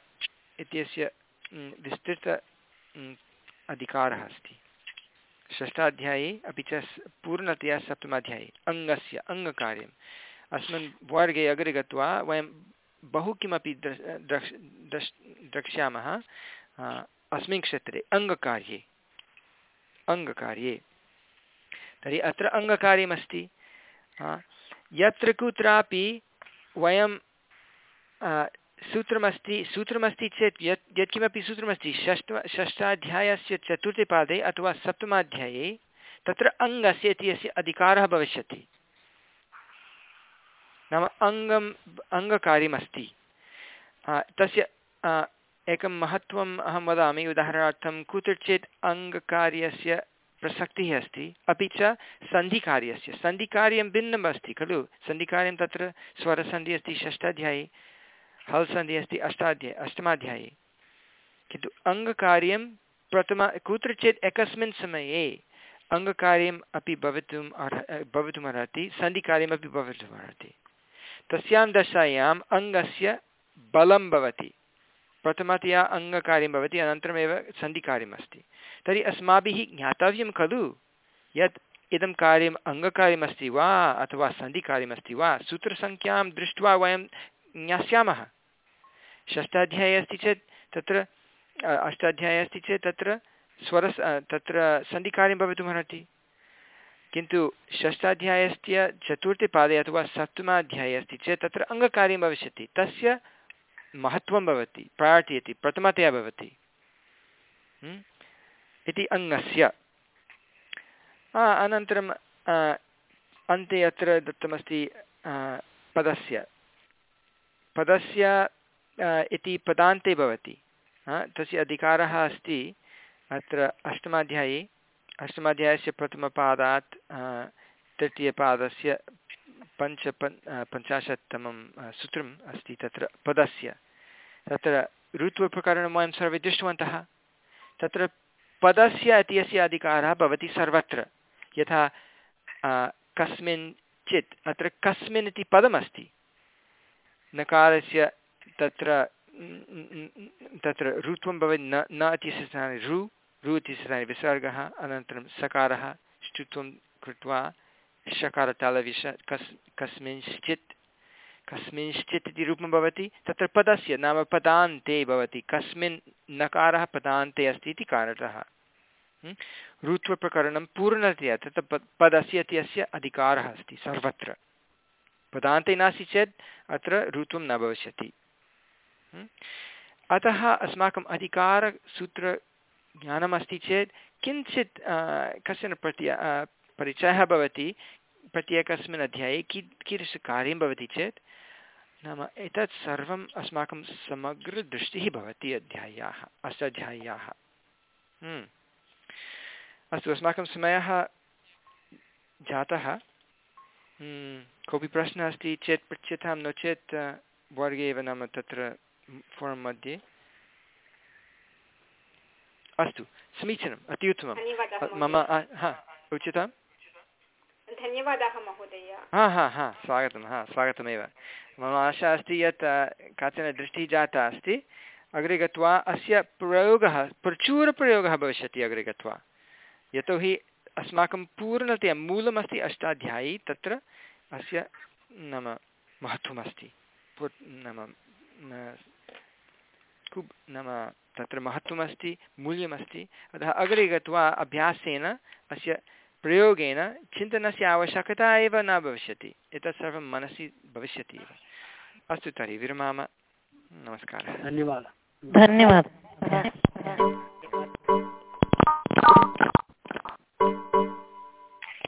इत्यस्य विस्तृत अधिकारः अस्ति। षष्ठाध्याये अपि च पूर्णतया सप्तमाध्याये, अङ्गस्य, अङ्गकार्यम्। अस्मिन् वर्गे अग्रे गत्वा वयं बहु किमपि द्रक् द्रक् द्रक्ष्यामः अस्मिन् क्षेत्रे, अङ्गकार्ये। अङ्गकार्ये तर्हि अत्र अङ्गकार्यमस्ति यत्र कुत्रापि वयं सूत्रमस्ति सूत्रमस्ति चेत् यत्, यत्किमपि सूत्रमस्ति, षष्ठ, षष्ठाध्यायस्य चतुर्थे पादे अथवा सप्तमाध्याये तत्र अङ्गस्य इत्यस्य अधिकारः भविष्यति। नाम अङ्गम् अङ्गकार्यमस्ति तस्य एकं महत्त्वम् अहं वदामि, उदाहरणार्थं कुत्रचित् अङ्गकार्यस्य प्रसक्तिः अस्ति, अपि च सन्धिकार्यस्य। सन्धिकार्यं भिन्नम् अस्ति, खलु? सन्धिकार्यं तत्र स्वरसन्धिः अस्ति, षष्ठाध्याये हल् सन्धिः अस्ति, अष्टाध्याये, अष्टमाध्याये। किन्तु अङ्गकार्यं प्रथम, कुत्रचित् एकस्मिन् समये अङ्गकार्यम् अपि भवितुम् अर्ह भवितुमर्हति सन्धिकार्यमपि भवितुमर्हति तस्यां दशायाम् अङ्गस्य बलं भवति। प्रथमतया अङ्गकार्यं भवति, अनन्तरमेव सन्धिकार्यमस्ति। तर्हि अस्माभिः ज्ञातव्यं खलु यत् इदं कार्यम् अङ्गकार्यमस्ति वा अथवा सन्धिकार्यमस्ति वा? सूत्रसङ्ख्यां दृष्ट्वा वयं ज्ञास्यामः। षष्ठाध्याये अस्ति चेत् तत्र अष्टाध्याये अस्ति चेत् तत्र स्वरस् तत्र सन्धिकार्यं भवितुमर्हति किन्तु षष्ठाध्यायस्य चतुर्थे पादे अथवा सप्तमाध्याये अस्ति चेत् तत्र अङ्गकार्यं भविष्यति। तस्य महत्त्वं भवति प्रायर्टि इति प्रथमतया भवति। इति अङ्गस्य। अनन्तरं अन्ते अत्र दत्तमस्ति पदस्य। पदस्य इति पदान्ते भवति। तस्य अधिकारः अस्ति अत्र अष्टमाध्याये। अष्टमाध्यायस्य प्रथमपादात् तृतीयपादस्य पञ्च पञ्चाशत्तमं सूत्रम् अस्ति तत्र, पदस्य। तत्र ऋत्वप्रकरणं वयं सर्वे दृष्टवन्तः तत्र पदस्य इत्यस्य अधिकारः भवति सर्वत्र। यथा कस्मिंश्चित् अत्र कस्मिन् इति पदमस्ति। नकारस्य तत्र तत्र ऋत्वं भवति, न न इत्यस्य स्थाने रु रु इत्यस्य स्थाने विसर्गः, अनन्तरं सकारः ष्टुत्वं कृत्वा, षकारतालविष, कस्, कस्मिंश्चित् कस्मिंश्चित् इति रूपं भवति, तत्र पदस्य नाम पदान्ते भवति, कस्मिन् नकारः पदान्ते अस्ति इति कारणतः। ऋत्वप्रकरणं पूर्णतया तत्र पदस्य इत्यस्य अधिकारः अस्ति, सर्वत्र। पदान्ते नास्ति चेत् अत्र ऋत्वं न भविष्यति। अतः अस्माकम् अधिकारसूत्रज्ञानमस्ति चेत् किञ्चित् कश्चन प्रत्य परिचयः भवति, प्रत्येकस्मिन् अध्याये की कीदृशकार्यं भवति चेत् नाम एतत् सर्वम् अस्माकं समग्रदृष्टिः भवति अध्याय्याः अष्टाध्याय्याः हम्म। अस्तु अस्माकं समयः जातः। हम्म। कोऽपि प्रश्नः अस्ति चेत् पृच्छ्यतां नो चेत् वर्गे एव नाम तत्र फोरं मध्ये। अस्तु समीचीनम् अति उत्तमं मम हा उच्यताम्। धन्यवादाः महोदय। हा हा हा स्वागतं हा, स्वागतमेव। मम आशा अस्ति यत् काचन दृष्टिः जाता अस्ति। अग्रे गत्वा अस्य प्रयोगः, प्रचुरप्रयोगः भविष्यति अग्रे गत्वा यतोहि अस्माकं पूर्णतया मूलमस्ति अष्टाध्यायी, तत्र अस्य नाम महत्त्वमस्ति। नाम कुब् नाम तत्र महत्त्वमस्ति, मूल्यमस्ति। अतः अग्रे गत्वा अभ्यासेन अस्य प्रयोगेन चिन्तनस्य आवश्यकता एव न भविष्यति। एतत् सर्वं मनसि भविष्यति एव। अस्तु तर्हि विरमाम। नमस्कारः। धन्यवादः। धन्यवादः।